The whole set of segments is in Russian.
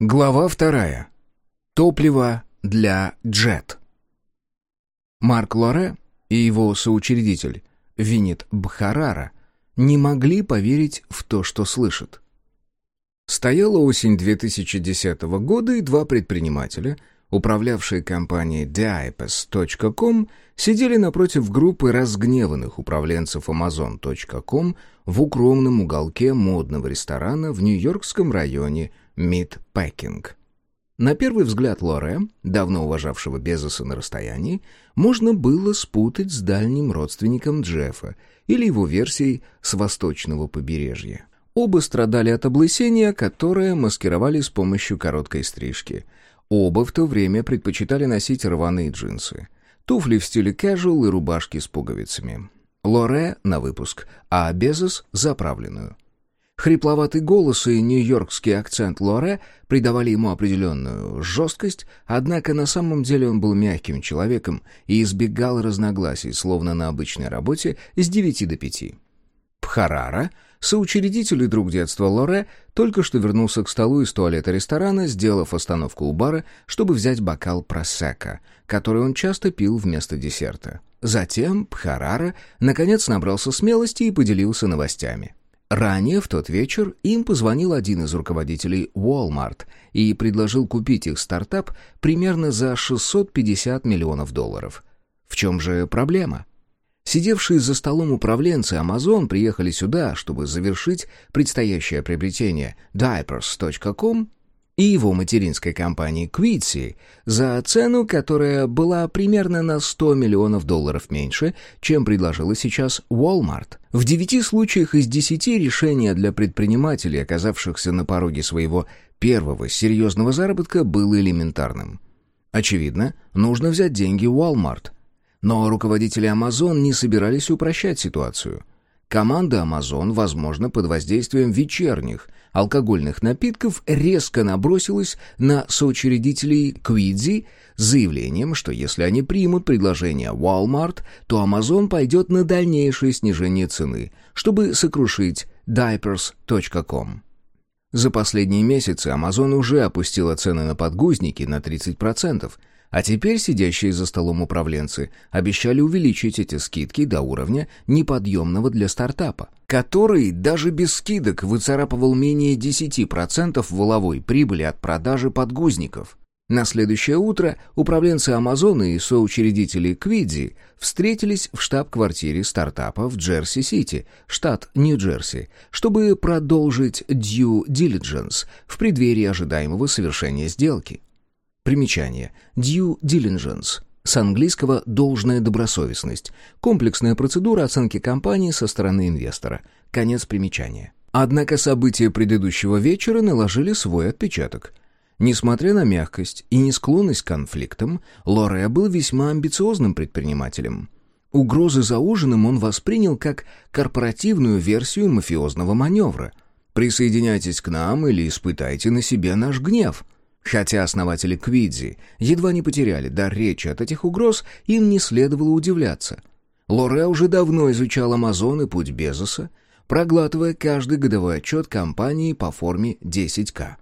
Глава вторая. Топливо для джет. Марк Лоре и его соучредитель Винит Бхарара не могли поверить в то, что слышат. Стояла осень 2010 года, и два предпринимателя, управлявшие компанией Diapes.com, сидели напротив группы разгневанных управленцев Amazon.com в укромном уголке модного ресторана в нью-йоркском районе Мидпекинг. На первый взгляд Лоре, давно уважавшего Безоса на расстоянии, можно было спутать с дальним родственником Джеффа или его версией с восточного побережья. Оба страдали от облысения, которое маскировали с помощью короткой стрижки. Оба в то время предпочитали носить рваные джинсы, туфли в стиле casual и рубашки с пуговицами. Лоре на выпуск, а Безос заправленную – Хрипловатый голос и нью-йоркский акцент Лоре придавали ему определенную жесткость, однако на самом деле он был мягким человеком и избегал разногласий, словно на обычной работе с девяти до пяти. Пхарара, соучредитель и друг детства Лоре, только что вернулся к столу из туалета ресторана, сделав остановку у бара, чтобы взять бокал просека, который он часто пил вместо десерта. Затем Пхарара наконец набрался смелости и поделился новостями. Ранее, в тот вечер, им позвонил один из руководителей Walmart и предложил купить их стартап примерно за 650 миллионов долларов. В чем же проблема? Сидевшие за столом управленцы Amazon приехали сюда, чтобы завершить предстоящее приобретение Diapers.com и его материнской компании Quidsi за цену, которая была примерно на 100 миллионов долларов меньше, чем предложила сейчас Walmart. В девяти случаях из десяти решение для предпринимателей, оказавшихся на пороге своего первого серьезного заработка, было элементарным. Очевидно, нужно взять деньги Walmart. Но руководители Amazon не собирались упрощать ситуацию. Команда Amazon, возможно, под воздействием вечерних алкогольных напитков, резко набросилась на соучредителей Quidzi с заявлением, что если они примут предложение Walmart, то Amazon пойдет на дальнейшее снижение цены, чтобы сокрушить diapers.com. За последние месяцы Amazon уже опустила цены на подгузники на 30%, а теперь сидящие за столом управленцы обещали увеличить эти скидки до уровня неподъемного для стартапа, который даже без скидок выцарапывал менее 10% воловой прибыли от продажи подгузников. На следующее утро управленцы Амазона и соучредители Квидзи встретились в штаб-квартире стартапа в Джерси-Сити, штат Нью-Джерси, чтобы продолжить due diligence в преддверии ожидаемого совершения сделки. Примечание. Due diligence. С английского «должная добросовестность». Комплексная процедура оценки компании со стороны инвестора. Конец примечания. Однако события предыдущего вечера наложили свой отпечаток. Несмотря на мягкость и не склонность к конфликтам, Лоре был весьма амбициозным предпринимателем. Угрозы за ужином он воспринял как корпоративную версию мафиозного маневра. «Присоединяйтесь к нам или испытайте на себе наш гнев», Хотя основатели Квидзи едва не потеряли дар речи от этих угроз, им не следовало удивляться. Лоре уже давно изучал Амазон и путь Безоса, проглатывая каждый годовой отчет компании по форме 10К.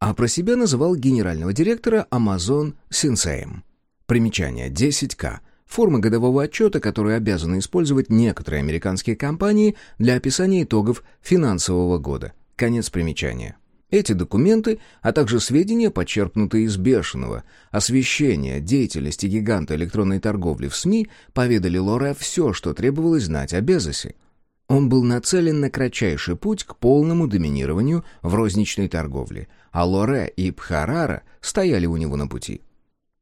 А про себя называл генерального директора Amazon сенсеем. Примечание 10К – форма годового отчета, которую обязаны использовать некоторые американские компании для описания итогов финансового года. Конец примечания. Эти документы, а также сведения, подчеркнутые из бешеного освещения деятельности гиганта электронной торговли в СМИ, поведали Лоре все, что требовалось знать о Безосе. Он был нацелен на кратчайший путь к полному доминированию в розничной торговле, а Лоре и Пхарара стояли у него на пути.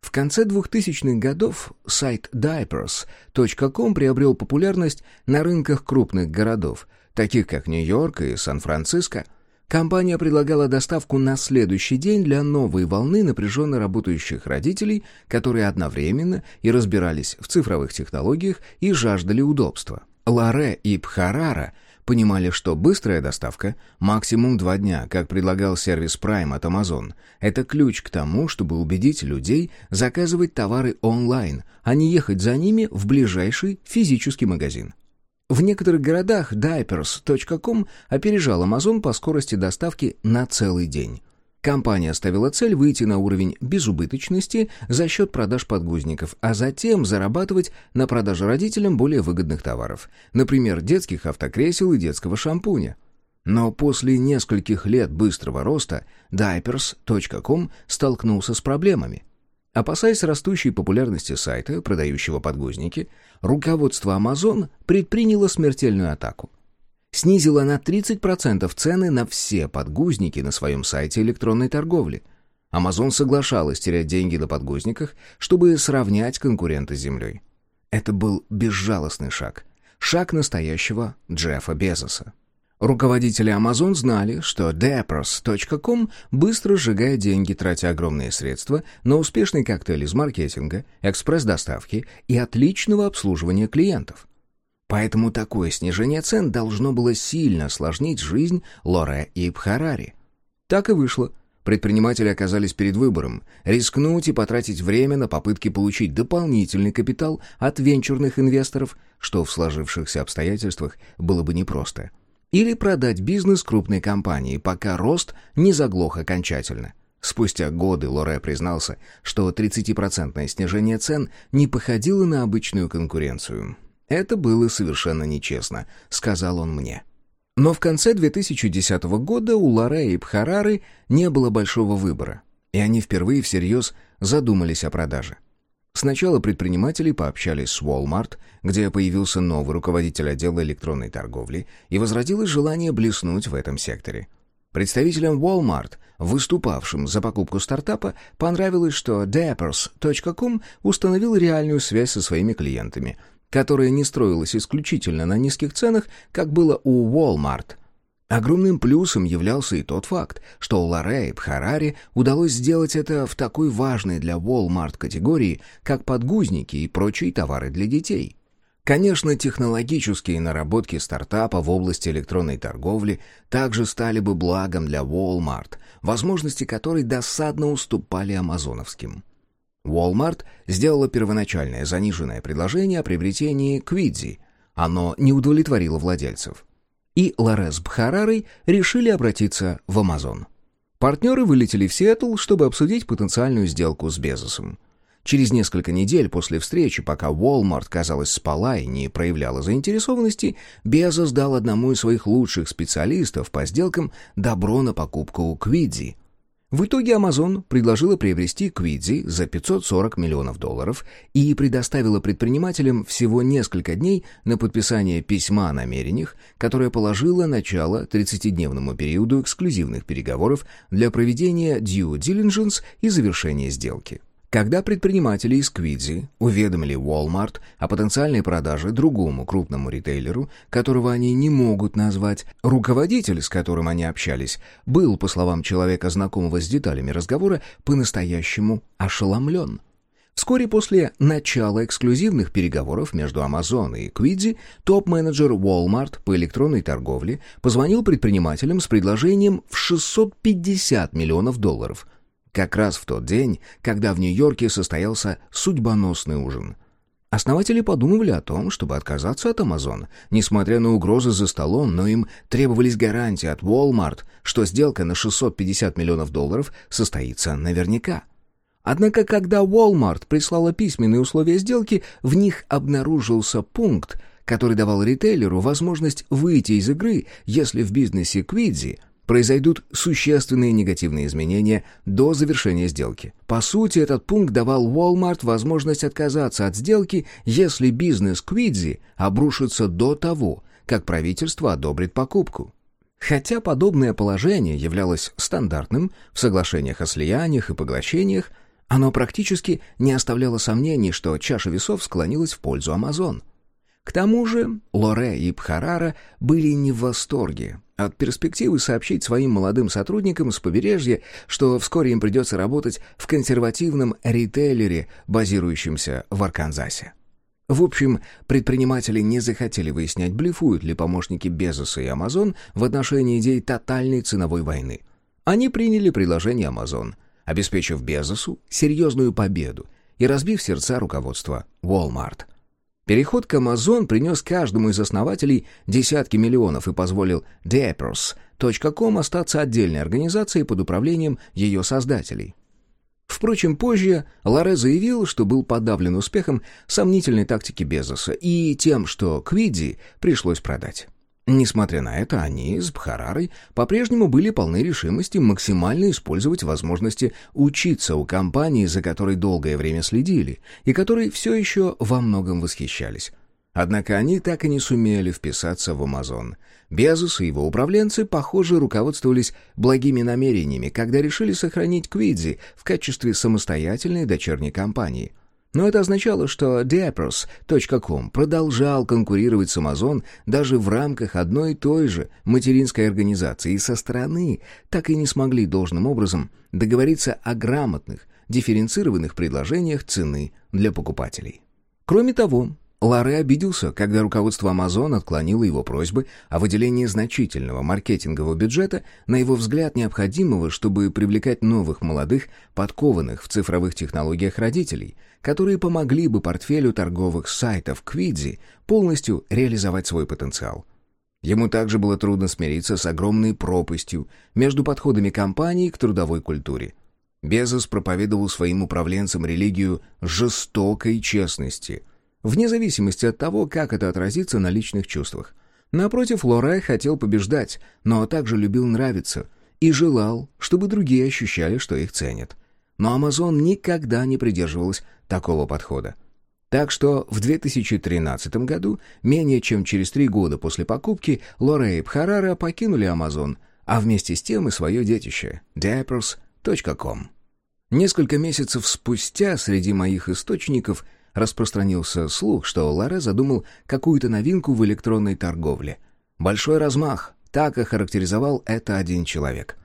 В конце 2000-х годов сайт diapers.com приобрел популярность на рынках крупных городов, таких как Нью-Йорк и Сан-Франциско – Компания предлагала доставку на следующий день для новой волны напряженно работающих родителей, которые одновременно и разбирались в цифровых технологиях и жаждали удобства. Ларе и Пхарара понимали, что быстрая доставка, максимум два дня, как предлагал сервис Prime от Amazon, это ключ к тому, чтобы убедить людей заказывать товары онлайн, а не ехать за ними в ближайший физический магазин. В некоторых городах diapers.com опережал Amazon по скорости доставки на целый день. Компания ставила цель выйти на уровень безубыточности за счет продаж подгузников, а затем зарабатывать на продаже родителям более выгодных товаров, например, детских автокресел и детского шампуня. Но после нескольких лет быстрого роста Diapers.com столкнулся с проблемами. Опасаясь растущей популярности сайта, продающего подгузники, руководство Amazon предприняло смертельную атаку. Снизило на 30% цены на все подгузники на своем сайте электронной торговли. Amazon соглашалась терять деньги на подгузниках, чтобы сравнять конкурента с землей. Это был безжалостный шаг. Шаг настоящего Джеффа Безоса. Руководители Amazon знали, что Depros.com быстро сжигает деньги, тратя огромные средства на успешный коктейль из маркетинга, экспресс-доставки и отличного обслуживания клиентов. Поэтому такое снижение цен должно было сильно осложнить жизнь Лоре и Бхарари. Так и вышло. Предприниматели оказались перед выбором – рискнуть и потратить время на попытки получить дополнительный капитал от венчурных инвесторов, что в сложившихся обстоятельствах было бы непросто – или продать бизнес крупной компании, пока рост не заглох окончательно. Спустя годы Лоре признался, что 30% снижение цен не походило на обычную конкуренцию. «Это было совершенно нечестно», — сказал он мне. Но в конце 2010 года у Лоре и Бхарары не было большого выбора, и они впервые всерьез задумались о продаже. Сначала предприниматели пообщались с Walmart, где появился новый руководитель отдела электронной торговли, и возродилось желание блеснуть в этом секторе. Представителям Walmart, выступавшим за покупку стартапа, понравилось, что Dappers.com установил реальную связь со своими клиентами, которая не строилась исключительно на низких ценах, как было у Walmart, Огромным плюсом являлся и тот факт, что Лоре и Бхарари удалось сделать это в такой важной для Walmart категории, как подгузники и прочие товары для детей. Конечно, технологические наработки стартапа в области электронной торговли также стали бы благом для Walmart, возможности которой досадно уступали амазоновским. Walmart сделала первоначальное заниженное предложение о приобретении Квидзи. Оно не удовлетворило владельцев и Лорес Бхарарой решили обратиться в Амазон. Партнеры вылетели в Сиэтл, чтобы обсудить потенциальную сделку с Безосом. Через несколько недель после встречи, пока Walmart, казалось, спала и не проявляла заинтересованности, Безос дал одному из своих лучших специалистов по сделкам добро на покупку Квидзи, в итоге Amazon предложила приобрести Квидзи за 540 миллионов долларов и предоставила предпринимателям всего несколько дней на подписание письма о намерениях, которое положило начало 30-дневному периоду эксклюзивных переговоров для проведения due diligence и завершения сделки. Когда предприниматели из Квидзи уведомили Walmart о потенциальной продаже другому крупному ритейлеру, которого они не могут назвать, руководитель, с которым они общались, был, по словам человека, знакомого с деталями разговора, по-настоящему ошеломлен. Вскоре после начала эксклюзивных переговоров между Amazon и Квидзи, топ-менеджер Walmart по электронной торговле позвонил предпринимателям с предложением в 650 миллионов долларов – как раз в тот день, когда в Нью-Йорке состоялся судьбоносный ужин. Основатели подумывали о том, чтобы отказаться от Amazon, несмотря на угрозы за столом, но им требовались гарантии от Walmart, что сделка на 650 миллионов долларов состоится наверняка. Однако, когда Walmart прислала письменные условия сделки, в них обнаружился пункт, который давал ритейлеру возможность выйти из игры, если в бизнесе Квидзи – произойдут существенные негативные изменения до завершения сделки. По сути, этот пункт давал Walmart возможность отказаться от сделки, если бизнес Квидзи обрушится до того, как правительство одобрит покупку. Хотя подобное положение являлось стандартным в соглашениях о слияниях и поглощениях, оно практически не оставляло сомнений, что чаша весов склонилась в пользу Amazon. К тому же Лоре и Пхарара были не в восторге от перспективы сообщить своим молодым сотрудникам с побережья, что вскоре им придется работать в консервативном ритейлере, базирующемся в Арканзасе. В общем, предприниматели не захотели выяснять, блефуют ли помощники Безоса и Амазон в отношении идей тотальной ценовой войны. Они приняли предложение Амазон, обеспечив Безосу серьезную победу и разбив сердца руководства Walmart. Переход к Amazon принес каждому из основателей десятки миллионов и позволил Diapers Jet.com остаться отдельной организацией под управлением ее создателей. Впрочем, позже Ларе заявил, что был подавлен успехом сомнительной тактики Безоса и тем, что Квидди пришлось продать. Несмотря на это, они с Бхарарой по-прежнему были полны решимости максимально использовать возможности учиться у компании, за которой долгое время следили, и которой все еще во многом восхищались. Однако они так и не сумели вписаться в Амазон. Безос и его управленцы, похоже, руководствовались благими намерениями, когда решили сохранить Квидзи в качестве самостоятельной дочерней компании. Но это означало, что Diapers.com продолжал конкурировать с Amazon даже в рамках одной и той же материнской организации, и со стороны так и не смогли должным образом договориться о грамотных, дифференцированных предложениях цены для покупателей. Кроме того, Ларе обиделся, когда руководство Amazon отклонило его просьбы о выделении значительного маркетингового бюджета, на его взгляд необходимого, чтобы привлекать новых молодых, подкованных в цифровых технологиях родителей, которые помогли бы портфелю торговых сайтов Квидзи полностью реализовать свой потенциал. Ему также было трудно смириться с огромной пропастью между подходами компании к трудовой культуре. Безос проповедовал своим управленцам религию жестокой честности – вне зависимости от того, как это отразится на личных чувствах. Напротив, Лорай хотел побеждать, но также любил нравиться и желал, чтобы другие ощущали, что их ценят. Но Amazon никогда не придерживалась такого подхода. Так что в 2013 году, менее чем через три года после покупки, Лорей и Бхарара покинули Amazon, а вместе с тем и свое детище – diapers.com. Несколько месяцев спустя среди моих источников – распространился слух, что Ларе задумал какую-то новинку в электронной торговле. Большой размах, так охарактеризовал это один человек.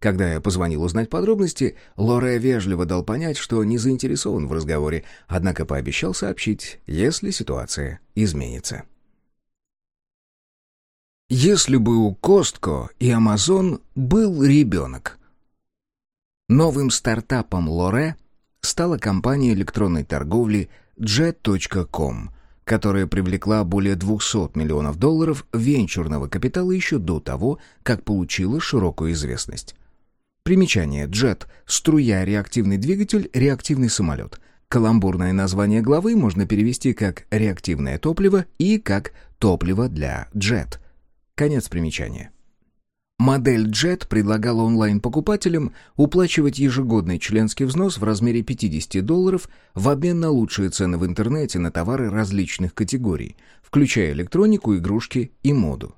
Когда я позвонил узнать подробности, Лоре вежливо дал понять, что не заинтересован в разговоре, однако пообещал сообщить, если ситуация изменится. Если бы у Костко и Амазон был ребенок. Новым стартапом Лоре стала компания электронной торговли Jet.com, которая привлекла более 200 миллионов долларов венчурного капитала еще до того, как получила широкую известность. Примечание Jet – струя, реактивный двигатель, реактивный самолет. Каламбурное название главы можно перевести как «реактивное топливо» и как «топливо для Jet». Конец примечания. Модель Jet предлагала онлайн-покупателям уплачивать ежегодный членский взнос в размере 50 долларов в обмен на лучшие цены в интернете на товары различных категорий, включая электронику, игрушки и моду.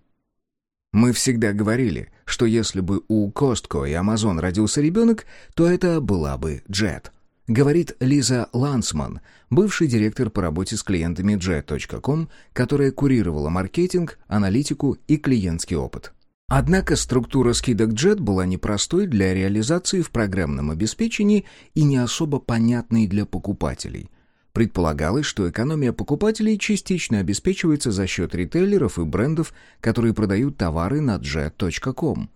Мы всегда говорили, что если бы у Costco и Amazon родился ребенок, то это была бы Jet. Говорит Лиза Лансман, бывший директор по работе с клиентами Jet.com, которая курировала маркетинг, аналитику и клиентский опыт. Однако структура скидок JET была непростой для реализации в программном обеспечении и не особо понятной для покупателей. Предполагалось, что экономия покупателей частично обеспечивается за счет ритейлеров и брендов, которые продают товары на jet.com.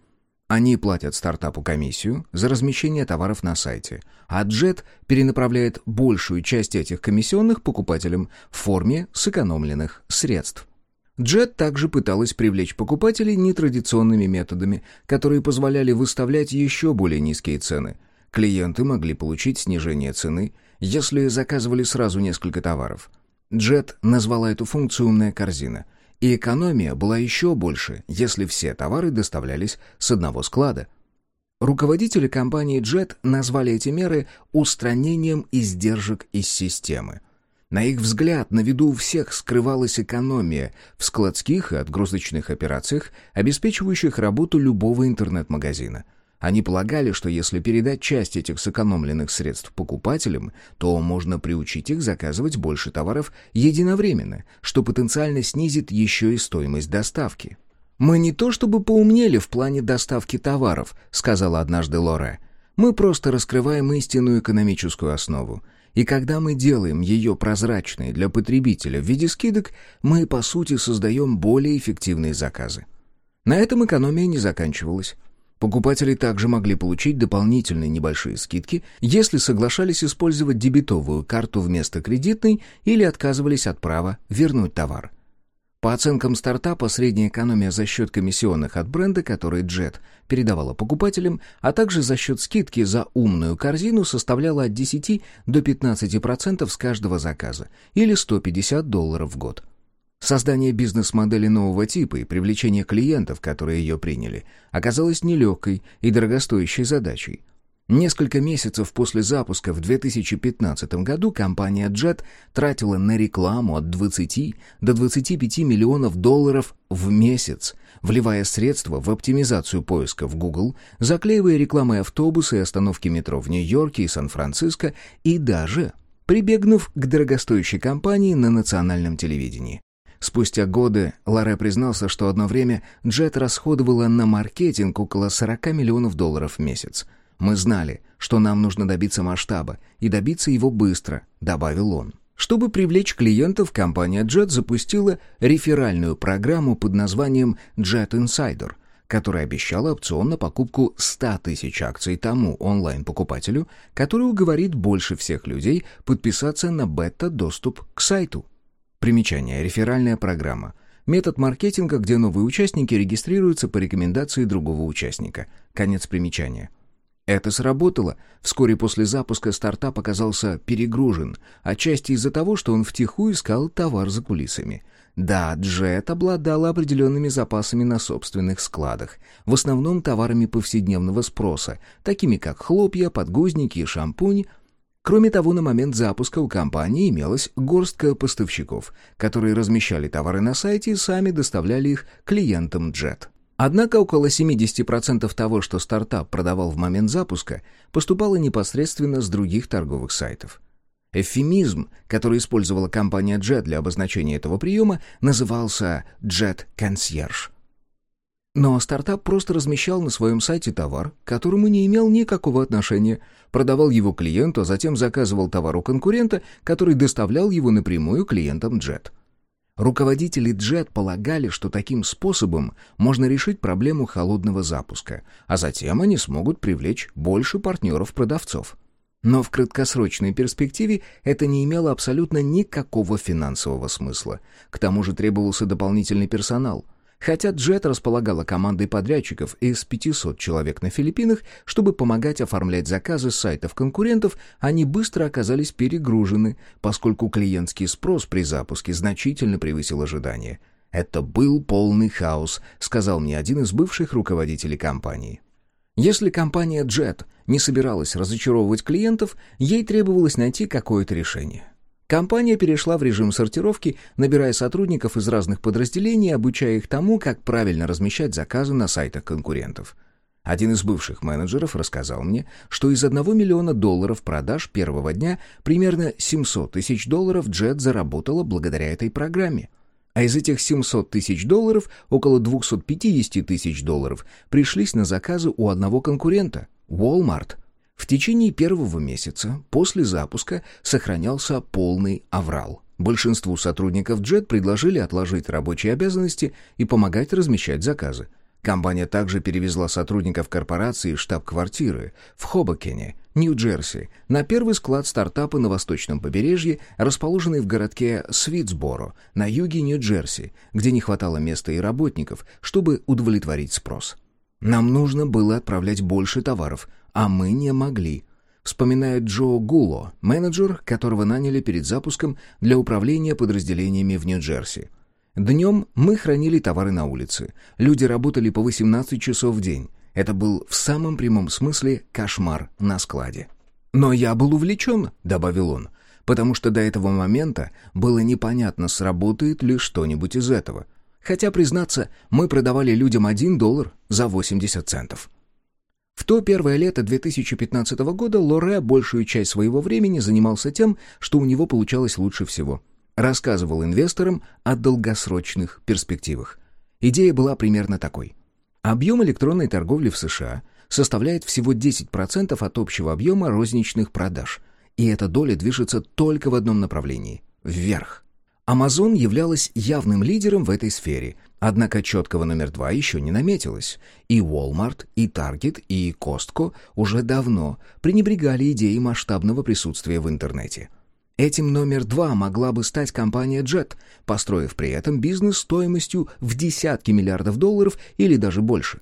Они платят стартапу комиссию за размещение товаров на сайте, а Jet перенаправляет большую часть этих комиссионных покупателям в форме сэкономленных средств. Джет также пыталась привлечь покупателей нетрадиционными методами, которые позволяли выставлять еще более низкие цены. Клиенты могли получить снижение цены, если заказывали сразу несколько товаров. Джет назвала эту функцию «умная корзина», и экономия была еще больше, если все товары доставлялись с одного склада. Руководители компании Jet назвали эти меры устранением издержек из системы. На их взгляд, на виду у всех скрывалась экономия в складских и отгрузочных операциях, обеспечивающих работу любого интернет-магазина. Они полагали, что если передать часть этих сэкономленных средств покупателям, то можно приучить их заказывать больше товаров единовременно, что потенциально снизит еще и стоимость доставки. «Мы не то чтобы поумнели в плане доставки товаров», — сказала однажды Лора. «Мы просто раскрываем истинную экономическую основу. И когда мы делаем ее прозрачной для потребителя в виде скидок, мы, по сути, создаем более эффективные заказы. На этом экономия не заканчивалась. Покупатели также могли получить дополнительные небольшие скидки, если соглашались использовать дебетовую карту вместо кредитной или отказывались от права вернуть товар. По оценкам стартапа, средняя экономия за счет комиссионных от бренда, которые Jet передавала покупателям, а также за счет скидки за умную корзину составляла от 10 до 15% с каждого заказа, или 150 долларов в год. Создание бизнес-модели нового типа и привлечение клиентов, которые ее приняли, оказалось нелегкой и дорогостоящей задачей. Несколько месяцев после запуска в 2015 году компания Jet тратила на рекламу от 20 до 25 миллионов долларов в месяц, вливая средства в оптимизацию поиска в Google, заклеивая рекламой автобусы и остановки метро в Нью-Йорке и Сан-Франциско и даже прибегнув к дорогостоящей кампании на национальном телевидении. Спустя годы Ларе признался, что одно время Jet расходовала на маркетинг около 40 миллионов долларов в месяц – мы знали, что нам нужно добиться масштаба, и добиться его быстро», — добавил он. Чтобы привлечь клиентов, компания Jet запустила реферальную программу под названием Jet Insider, которая обещала опцион на покупку 100 тысяч акций тому онлайн-покупателю, который уговорит больше всех людей подписаться на бета-доступ к сайту. Примечание. Реферальная программа. Метод маркетинга, где новые участники регистрируются по рекомендации другого участника. Конец примечания. Это сработало. Вскоре после запуска стартап оказался перегружен, отчасти из-за того, что он втихую искал товар за кулисами. Да, Джет обладала определенными запасами на собственных складах, в основном товарами повседневного спроса, такими как хлопья, подгузники и шампунь. Кроме того, на момент запуска у компании имелась горстка поставщиков, которые размещали товары на сайте и сами доставляли их клиентам Джет. Однако около 70% того, что стартап продавал в момент запуска, поступало непосредственно с других торговых сайтов. Эвфемизм, который использовала компания Jet для обозначения этого приема, назывался Jet Concierge. Но стартап просто размещал на своем сайте товар, к которому не имел никакого отношения, продавал его клиенту, а затем заказывал товар у конкурента, который доставлял его напрямую клиентам Jet. Руководители Jet полагали, что таким способом можно решить проблему холодного запуска, а затем они смогут привлечь больше партнеров-продавцов. Но в краткосрочной перспективе это не имело абсолютно никакого финансового смысла. К тому же требовался дополнительный персонал – Хотя Джет располагала командой подрядчиков из 500 человек на Филиппинах, чтобы помогать оформлять заказы с сайтов конкурентов, они быстро оказались перегружены, поскольку клиентский спрос при запуске значительно превысил ожидания. «Это был полный хаос», — сказал мне один из бывших руководителей компании. Если компания Jet не собиралась разочаровывать клиентов, ей требовалось найти какое-то решение. Компания перешла в режим сортировки, набирая сотрудников из разных подразделений обучая их тому, как правильно размещать заказы на сайтах конкурентов. Один из бывших менеджеров рассказал мне, что из 1 миллиона долларов продаж первого дня примерно 700 тысяч долларов Джет заработала благодаря этой программе. А из этих 700 тысяч долларов около 250 тысяч долларов пришлись на заказы у одного конкурента – Walmart – в течение первого месяца после запуска сохранялся полный аврал. Большинству сотрудников Jet предложили отложить рабочие обязанности и помогать размещать заказы. Компания также перевезла сотрудников корпорации штаб-квартиры в Хобокене, Нью-Джерси, на первый склад стартапа на восточном побережье, расположенный в городке Свитсборо, на юге Нью-Джерси, где не хватало места и работников, чтобы удовлетворить спрос. Нам нужно было отправлять больше товаров, а мы не могли. Вспоминает Джо Гуло, менеджер, которого наняли перед запуском для управления подразделениями в Нью-Джерси. Днем мы хранили товары на улице. Люди работали по 18 часов в день. Это был в самом прямом смысле кошмар на складе. «Но я был увлечен», — добавил он, «потому что до этого момента было непонятно, сработает ли что-нибудь из этого. Хотя, признаться, мы продавали людям 1 доллар за 80 центов». В то первое лето 2015 года Лоре большую часть своего времени занимался тем, что у него получалось лучше всего. Рассказывал инвесторам о долгосрочных перспективах. Идея была примерно такой. Объем электронной торговли в США составляет всего 10% от общего объема розничных продаж, и эта доля движется только в одном направлении – вверх. Amazon являлась явным лидером в этой сфере, однако четкого номер два еще не наметилось. И Walmart, и Target, и Costco уже давно пренебрегали идеей масштабного присутствия в интернете. Этим номер два могла бы стать компания Jet, построив при этом бизнес стоимостью в десятки миллиардов долларов или даже больше.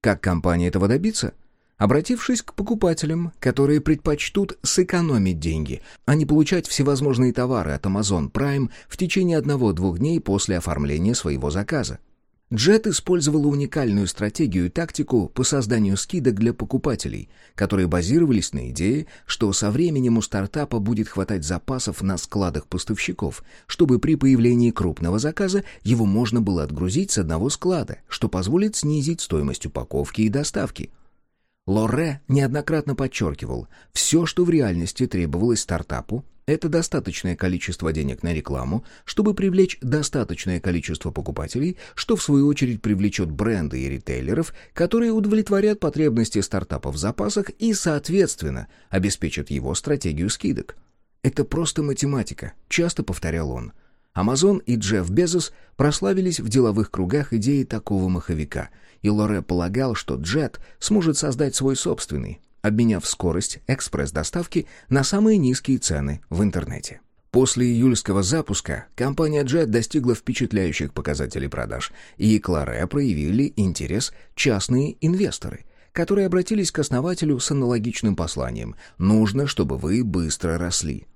Как компания этого добиться? Обратившись к покупателям, которые предпочтут сэкономить деньги, а не получать всевозможные товары от Amazon Prime в течение одного-двух дней после оформления своего заказа. Джет использовала уникальную стратегию и тактику по созданию скидок для покупателей, которые базировались на идее, что со временем у стартапа будет хватать запасов на складах поставщиков, чтобы при появлении крупного заказа его можно было отгрузить с одного склада, что позволит снизить стоимость упаковки и доставки. Лоре неоднократно подчеркивал, все, что в реальности требовалось стартапу, это достаточное количество денег на рекламу, чтобы привлечь достаточное количество покупателей, что в свою очередь привлечет бренды и ритейлеров, которые удовлетворят потребности стартапа в запасах и, соответственно, обеспечат его стратегию скидок. Это просто математика, часто повторял он. Amazon и Джефф Безос прославились в деловых кругах идеей такого маховика, и Лоре полагал, что Джет сможет создать свой собственный, обменяв скорость экспресс-доставки на самые низкие цены в интернете. После июльского запуска компания Jet достигла впечатляющих показателей продаж, и к Лоре проявили интерес частные инвесторы, которые обратились к основателю с аналогичным посланием «Нужно, чтобы вы быстро росли».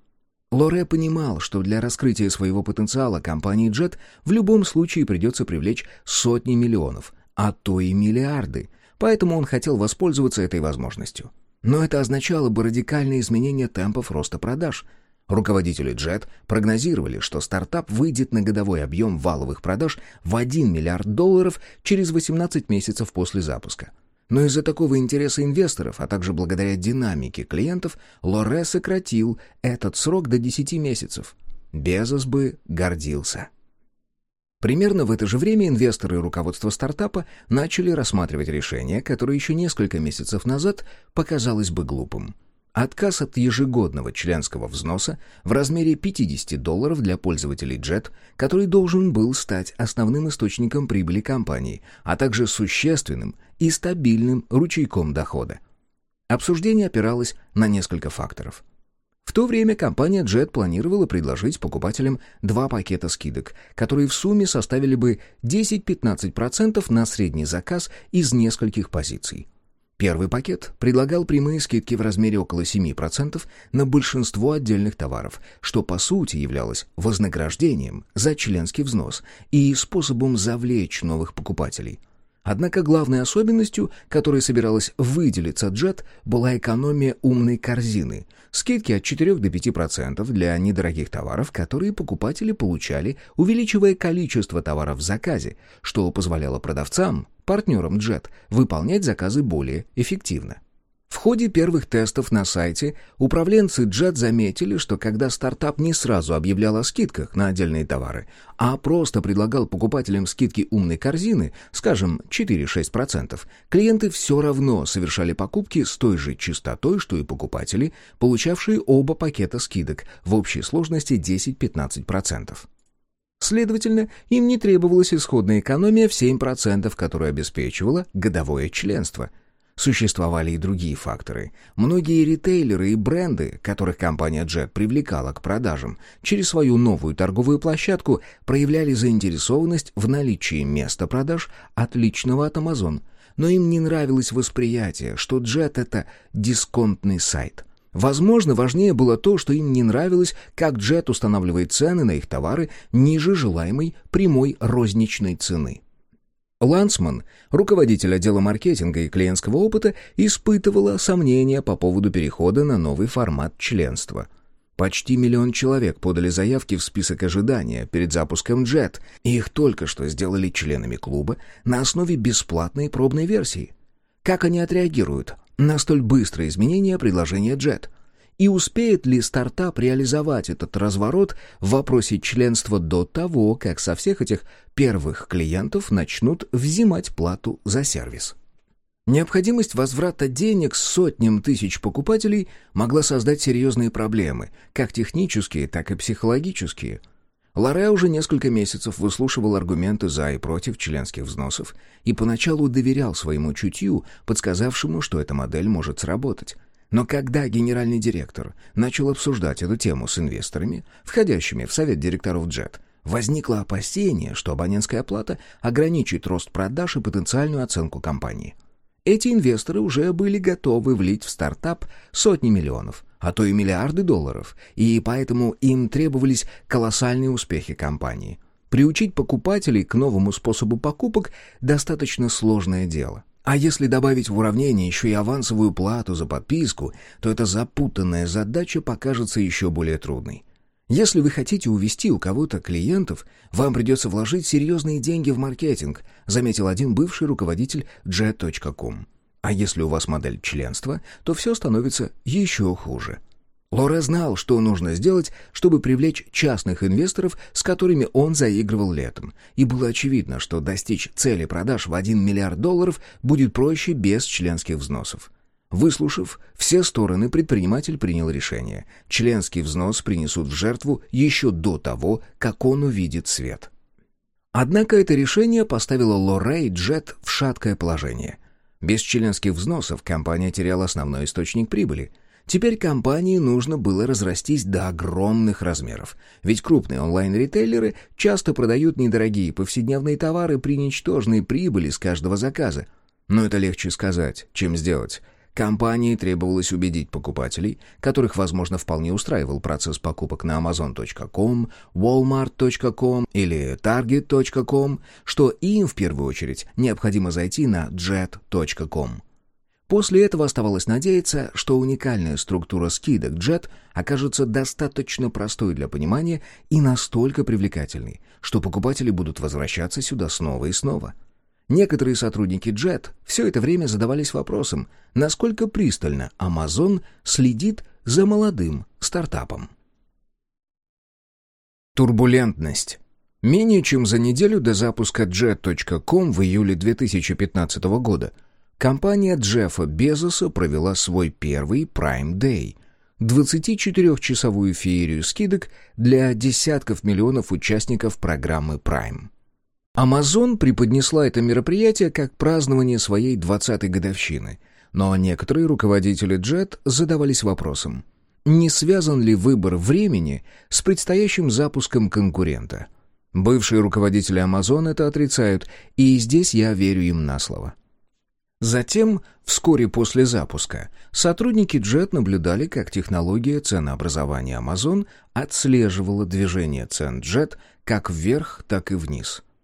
Лоре понимал, что для раскрытия своего потенциала компании Jet в любом случае придется привлечь сотни миллионов, а то и миллиарды – поэтому он хотел воспользоваться этой возможностью. Но это означало бы радикальное изменение темпов роста продаж. Руководители Jet прогнозировали, что стартап выйдет на годовой объем валовых продаж в 1 миллиард долларов через 18 месяцев после запуска. Но из-за такого интереса инвесторов, а также благодаря динамике клиентов, Лоре сократил этот срок до 10 месяцев. Безос бы гордился. Примерно в это же время инвесторы и руководство стартапа начали рассматривать решение, которое еще несколько месяцев назад показалось бы глупым. Отказ от ежегодного членского взноса в размере 50 долларов для пользователей JET, который должен был стать основным источником прибыли компании, а также существенным и стабильным ручейком дохода. Обсуждение опиралось на несколько факторов – в то время компания Jet планировала предложить покупателям два пакета скидок, которые в сумме составили бы 10-15% на средний заказ из нескольких позиций. Первый пакет предлагал прямые скидки в размере около 7% на большинство отдельных товаров, что по сути являлось вознаграждением за членский взнос и способом завлечь новых покупателей – Однако главной особенностью, которой собиралась выделиться Джет, была экономия умной корзины. Скидки от 4 до 5% для недорогих товаров, которые покупатели получали, увеличивая количество товаров в заказе, что позволяло продавцам, партнерам Джет, выполнять заказы более эффективно. В ходе первых тестов на сайте управленцы Jet заметили, что когда стартап не сразу объявлял о скидках на отдельные товары, а просто предлагал покупателям скидки умной корзины, скажем, 4-6%, клиенты все равно совершали покупки с той же частотой, что и покупатели, получавшие оба пакета скидок в общей сложности 10-15%. Следовательно, им не требовалась исходная экономия в 7%, которая обеспечивала годовое членство – Существовали и другие факторы. Многие ритейлеры и бренды, которых компания Jet привлекала к продажам, через свою новую торговую площадку проявляли заинтересованность в наличии места продаж, отличного от Amazon. Но им не нравилось восприятие, что Jet — это дисконтный сайт. Возможно, важнее было то, что им не нравилось, как Jet устанавливает цены на их товары ниже желаемой прямой розничной цены. Лансман, руководитель отдела маркетинга и клиентского опыта, испытывала сомнения по поводу перехода на новый формат членства. Почти миллион человек подали заявки в список ожидания перед запуском JET, и их только что сделали членами клуба на основе бесплатной пробной версии. Как они отреагируют на столь быстрое изменение предложения JET? И успеет ли стартап реализовать этот разворот в вопросе членства до того, как со всех этих первых клиентов начнут взимать плату за сервис? Необходимость возврата денег сотням тысяч покупателей могла создать серьезные проблемы, как технические, так и психологические. Лоре уже несколько месяцев выслушивал аргументы за и против членских взносов и поначалу доверял своему чутью, подсказавшему, что эта модель может сработать. Но когда генеральный директор начал обсуждать эту тему с инвесторами, входящими в совет директоров Jet, возникло опасение, что абонентская плата ограничит рост продаж и потенциальную оценку компании. Эти инвесторы уже были готовы влить в стартап сотни миллионов, а то и миллиарды долларов, и поэтому им требовались колоссальные успехи компании. Приучить покупателей к новому способу покупок – достаточно сложное дело. А если добавить в уравнение еще и авансовую плату за подписку, то эта запутанная задача покажется еще более трудной. Если вы хотите увести у кого-то клиентов, вам придется вложить серьезные деньги в маркетинг, заметил один бывший руководитель Jet.com. А если у вас модель членства, то все становится еще хуже. Лоре знал, что нужно сделать, чтобы привлечь частных инвесторов, с которыми он заигрывал летом. И было очевидно, что достичь цели продаж в 1 миллиард долларов будет проще без членских взносов. Выслушав все стороны, предприниматель принял решение. Членский взнос принесут в жертву еще до того, как он увидит свет. Однако это решение поставило Лоррей Джет в шаткое положение. Без членских взносов компания теряла основной источник прибыли. Теперь компании нужно было разрастись до огромных размеров. Ведь крупные онлайн-ритейлеры часто продают недорогие повседневные товары при ничтожной прибыли с каждого заказа. Но это легче сказать, чем сделать. Компании требовалось убедить покупателей, которых, возможно, вполне устраивал процесс покупок на amazon.com, walmart.com или target.com, что им в первую очередь необходимо зайти на jet.com. После этого оставалось надеяться, что уникальная структура скидок Jet окажется достаточно простой для понимания и настолько привлекательной, что покупатели будут возвращаться сюда снова и снова. Некоторые сотрудники Jet все это время задавались вопросом, насколько пристально Amazon следит за молодым стартапом. Турбулентность. Менее чем за неделю до запуска Jet.com в июле 2015 года компания Джеффа Безоса провела свой первый Prime Day — 24-часовую феерию скидок для десятков миллионов участников программы Prime. Amazon преподнесла это мероприятие как празднование своей 20-й годовщины, но некоторые руководители Jet задавались вопросом, не связан ли выбор времени с предстоящим запуском конкурента. Бывшие руководители Amazon это отрицают, и здесь я верю им на слово. Затем, вскоре после запуска, сотрудники Jet наблюдали, как технология ценообразования Amazon отслеживала движение цен Jet как вверх, так и вниз –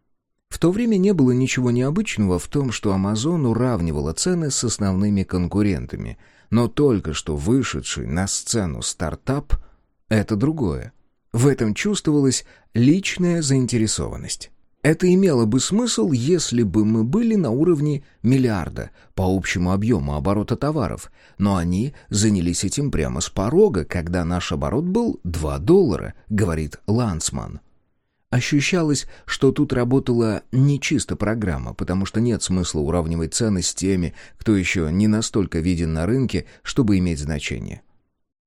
в то время не было ничего необычного в том, что Amazon уравнивала цены с основными конкурентами, но только что вышедший на сцену стартап — это другое. В этом чувствовалась личная заинтересованность. Это имело бы смысл, если бы мы были на уровне миллиарда по общему объему оборота товаров, но они занялись этим прямо с порога, когда наш оборот был 2 доллара, говорит Лансман. Ощущалось, что тут работала не чисто программа, потому что нет смысла уравнивать цены с теми, кто еще не настолько виден на рынке, чтобы иметь значение.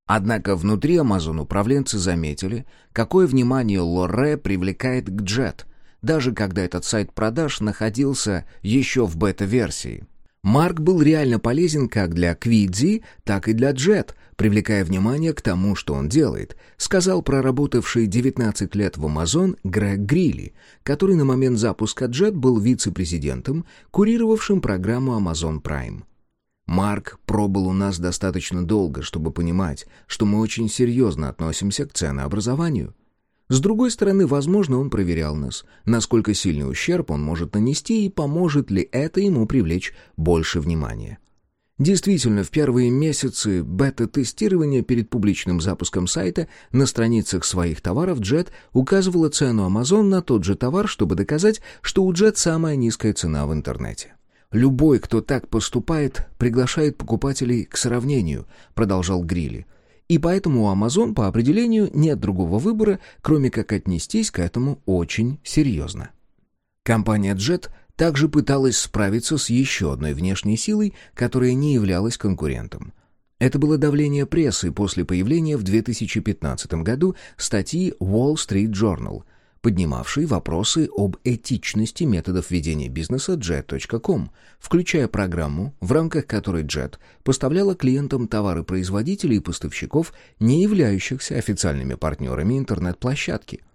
Однако внутри Amazon управленцы заметили, какое внимание Лоре привлекает к Jet, даже когда этот сайт продаж находился еще в бета-версии. Марк был реально полезен как для Квидзи, так и для Джет, привлекая внимание к тому, что он делает, сказал проработавший 19 лет в Amazon Грег Грилли, который на момент запуска Джет был вице-президентом, курировавшим программу Amazon Prime. Марк пробыл у нас достаточно долго, чтобы понимать, что мы очень серьезно относимся к ценообразованию. С другой стороны, возможно, он проверял нас, насколько сильный ущерб он может нанести и поможет ли это ему привлечь больше внимания. Действительно, в первые месяцы бета-тестирования перед публичным запуском сайта на страницах своих товаров Jet указывала цену Amazon на тот же товар, чтобы доказать, что у Jet самая низкая цена в интернете. «Любой, кто так поступает, приглашает покупателей к сравнению», — продолжал Грилли. И поэтому у Amazon по определению нет другого выбора, кроме как отнестись к этому очень серьезно. Компания Jet также пыталась справиться с еще одной внешней силой, которая не являлась конкурентом. Это было давление прессы после появления в 2015 году статьи Wall Street Journal, поднимавший вопросы об этичности методов ведения бизнеса Jet.com, включая программу, в рамках которой Jet поставляла клиентам товары производителей и поставщиков, не являющихся официальными партнерами интернет-площадки –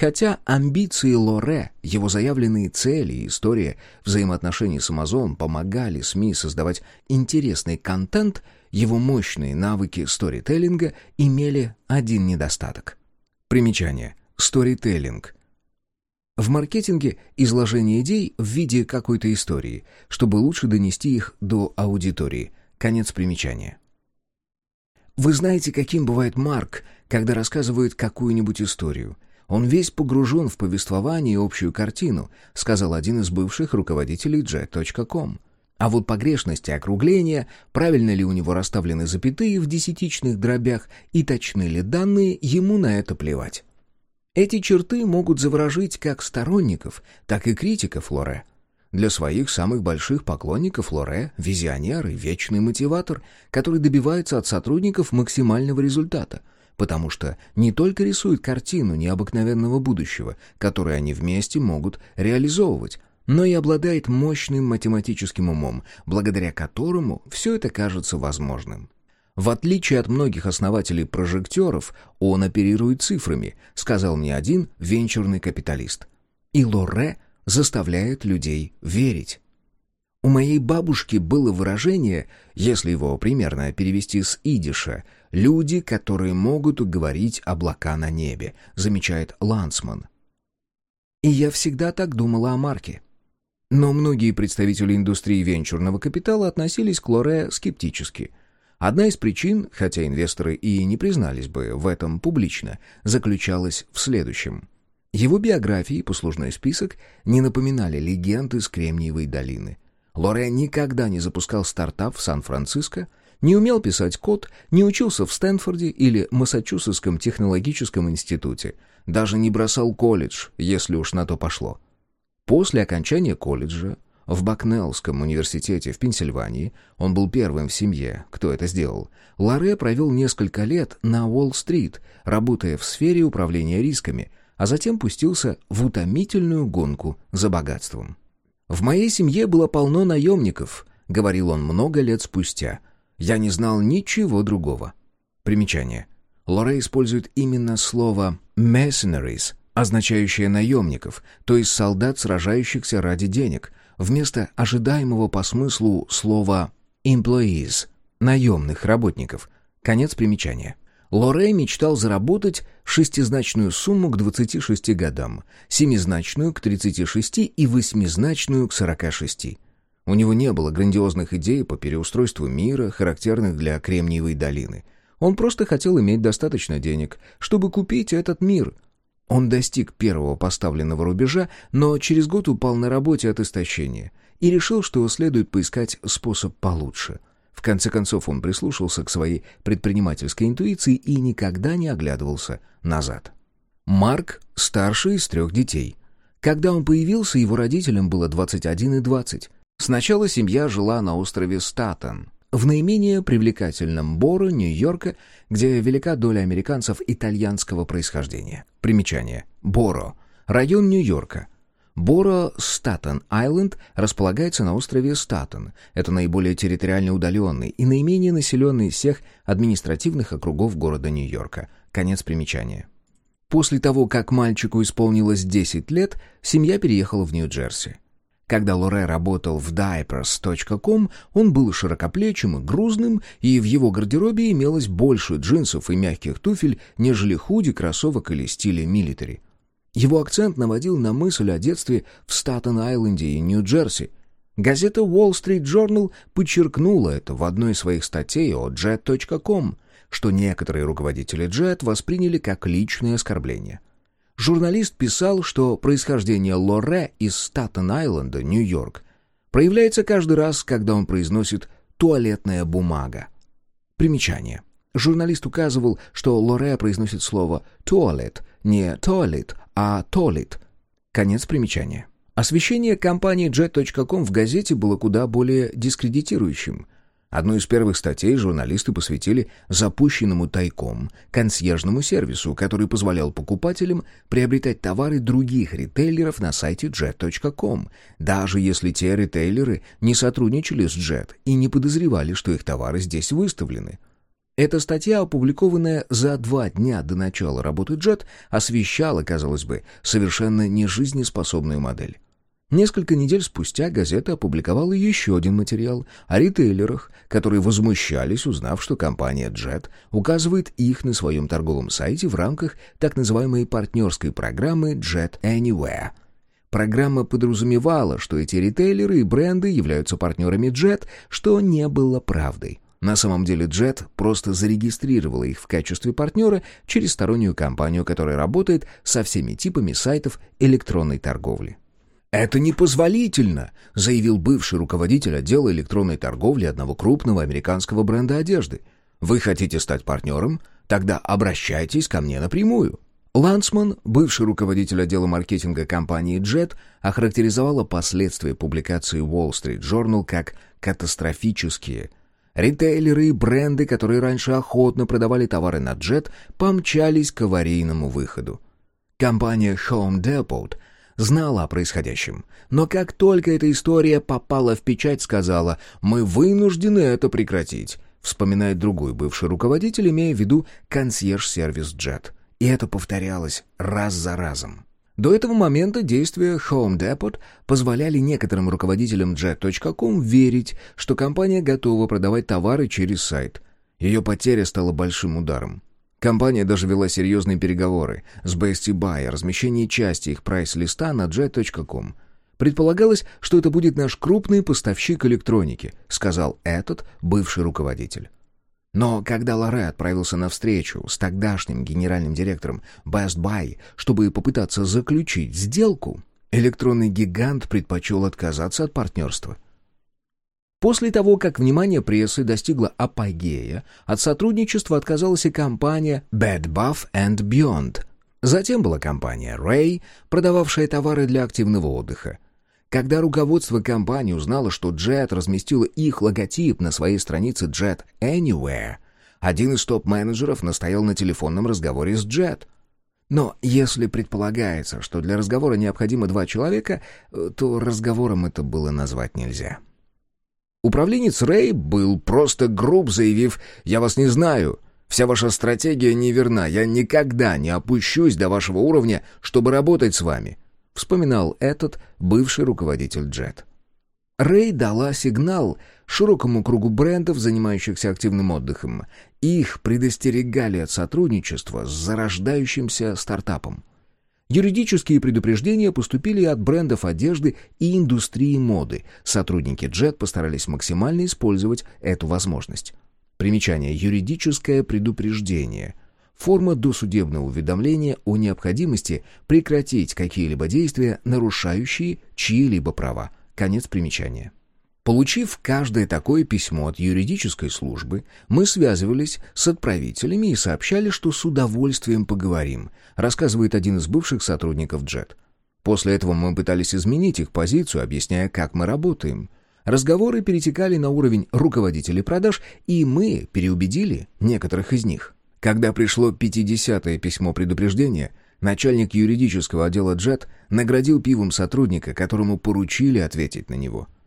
Хотя амбиции Лоре, его заявленные цели и история взаимоотношений с Amazon помогали СМИ создавать интересный контент, его мощные навыки сторителлинга имели один недостаток. Примечание. Сторителлинг. В маркетинге изложение идей в виде какой-то истории, чтобы лучше донести их до аудитории. Конец примечания. Вы знаете, каким бывает Марк, когда рассказывает какую-нибудь историю – он весь погружен в повествование и общую картину, сказал один из бывших руководителей Jet.com. А вот погрешности округления, правильно ли у него расставлены запятые в десятичных дробях и точны ли данные, ему на это плевать. Эти черты могут заворожить как сторонников, так и критиков Лоре. Для своих самых больших поклонников Лоре – визионер и вечный мотиватор, который добивается от сотрудников максимального результата – потому что не только рисует картину необыкновенного будущего, которое они вместе могут реализовывать, но и обладает мощным математическим умом, благодаря которому все это кажется возможным. В отличие от многих основателей прожекторов, он оперирует цифрами, сказал мне один венчурный капиталист. И Лоре заставляет людей верить. У моей бабушки было выражение, если его примерно перевести с идиша, «люди, которые могут уговорить облака на небе», замечает Лансман. И я всегда так думала о Марке. Но многие представители индустрии венчурного капитала относились к Лоре скептически. Одна из причин, хотя инвесторы и не признались бы в этом публично, заключалась в следующем. Его биографии и послужной список не напоминали легенд из Кремниевой долины – Лоре никогда не запускал стартап в Сан-Франциско, не умел писать код, не учился в Стэнфорде или Массачусетском технологическом институте, даже не бросал колледж, если уж на то пошло. После окончания колледжа в Бакнеллском университете в Пенсильвании, он был первым в семье, кто это сделал, Лоре провел несколько лет на Уолл-стрит, работая в сфере управления рисками, а затем пустился в утомительную гонку за богатством. «В моей семье было полно наемников», — говорил он много лет спустя. «Я не знал ничего другого». Примечание. Лоре использует именно слово «mercenaries», означающее наемников, то есть солдат, сражающихся ради денег, вместо ожидаемого по смыслу слова «employees» — наемных работников. Конец примечания. Лорей мечтал заработать шестизначную сумму к 26 годам, семизначную к 36 и восьмизначную к 46. У него не было грандиозных идей по переустройству мира, характерных для Кремниевой долины. Он просто хотел иметь достаточно денег, чтобы купить этот мир. Он достиг первого поставленного рубежа, но через год упал на работе от истощения и решил, что следует поискать способ получше — в конце концов он прислушался к своей предпринимательской интуиции и никогда не оглядывался назад. Марк – старший из трех детей. Когда он появился, его родителям было 21 и 20. Сначала семья жила на острове Статон, в наименее привлекательном Боро, Нью-Йорка, где велика доля американцев итальянского происхождения. Примечание. Боро. Район Нью-Йорка – Боро Статен-Айленд располагается на острове Статен. Это наиболее территориально удаленный и наименее населенный из всех административных округов города Нью-Йорка. Конец примечания. После того, как мальчику исполнилось 10 лет, семья переехала в Нью-Джерси. Когда Лоре работал в diapers.com, он был широкоплечим и грузным, и в его гардеробе имелось больше джинсов и мягких туфель, нежели худи, кроссовок или стиля милитари. Его акцент наводил на мысль о детстве в Статен-Айленде и Нью-Джерси. Газета Wall Street Journal подчеркнула это в одной из своих статей о Jet.com, что некоторые руководители Jet восприняли как личное оскорбление. Журналист писал, что происхождение Лоре из Статен-Айленда, Нью-Йорк, проявляется каждый раз, когда он произносит «туалетная бумага». Примечание. Журналист указывал, что Лоре произносит слово «туалет» не «туалет», а «толит». Конец примечания. Освещение компании Jet.com в газете было куда более дискредитирующим. Одну из первых статей журналисты посвятили запущенному тайком консьержному сервису, который позволял покупателям приобретать товары других ритейлеров на сайте jet.com, даже если те ритейлеры не сотрудничали с Jet и не подозревали, что их товары здесь выставлены. Эта статья, опубликованная за два дня до начала работы Jet, освещала, казалось бы, совершенно нежизнеспособную модель. Несколько недель спустя газета опубликовала еще один материал о ритейлерах, которые возмущались, узнав, что компания Jet указывает их на своем торговом сайте в рамках так называемой партнерской программы Jet Anywhere. Программа подразумевала, что эти ритейлеры и бренды являются партнерами Jet, что не было правдой. На самом деле Jet просто зарегистрировала их в качестве партнера через стороннюю компанию, которая работает со всеми типами сайтов электронной торговли. «Это непозволительно», — заявил бывший руководитель отдела электронной торговли одного крупного американского бренда одежды. «Вы хотите стать партнером? Тогда обращайтесь ко мне напрямую». Лансман, бывший руководитель отдела маркетинга компании Jet, охарактеризовала последствия публикации Wall Street Journal как «катастрофические». Ритейлеры и бренды, которые раньше охотно продавали товары на Jet, помчались к аварийному выходу. Компания Home Depot — знала о происходящем. Но как только эта история попала в печать, сказала «Мы вынуждены это прекратить», вспоминает другой бывший руководитель, имея в виду консьерж-сервис Jet. И это повторялось раз за разом. До этого момента действия Home Depot позволяли некоторым руководителям Jet.com верить, что компания готова продавать товары через сайт. Ее потеря стала большим ударом. Компания даже вела серьезные переговоры с Best Buy о размещении части их прайс-листа на jet.com. Предполагалось, что это будет наш крупный поставщик электроники, сказал этот бывший руководитель. Но когда Лоре отправился на встречу с тогдашним генеральным директором Best Buy, чтобы попытаться заключить сделку, электронный гигант предпочел отказаться от партнерства – После того, как внимание прессы достигло апогея, от сотрудничества отказалась и компания Bed Bath and Beyond. Затем была компания Ray, продававшая товары для активного отдыха. Когда руководство компании узнало, что Jet разместила их логотип на своей странице Jet Anywhere, один из топ-менеджеров настоял на телефонном разговоре с Jet. Но если предполагается, что для разговора необходимо два человека, э, то разговором это было назвать нельзя. Управленец Рэй был просто груб, заявив «Я вас не знаю». Вся ваша стратегия неверна. Я никогда не опущусь до вашего уровня, чтобы работать с вами», — вспоминал этот бывший руководитель Джет. Рэй дала сигнал широкому кругу брендов, занимающихся активным отдыхом. Их предостерегали от сотрудничества с зарождающимся стартапом. Юридические предупреждения поступили от брендов одежды и индустрии моды. Сотрудники Jet постарались максимально использовать эту возможность. Примечание. Юридическое предупреждение. Форма досудебного уведомления о необходимости прекратить какие-либо действия, нарушающие чьи-либо права. Конец примечания. Получив каждое такое письмо от юридической службы, мы связывались с отправителями и сообщали, что с удовольствием поговорим, рассказывает один из бывших сотрудников Джет. После этого мы пытались изменить их позицию, объясняя, как мы работаем. Разговоры перетекали на уровень руководителей продаж, и мы переубедили некоторых из них. Когда пришло 50-е письмо предупреждения, начальник юридического отдела Джет наградил пивом сотрудника, которому поручили ответить на него –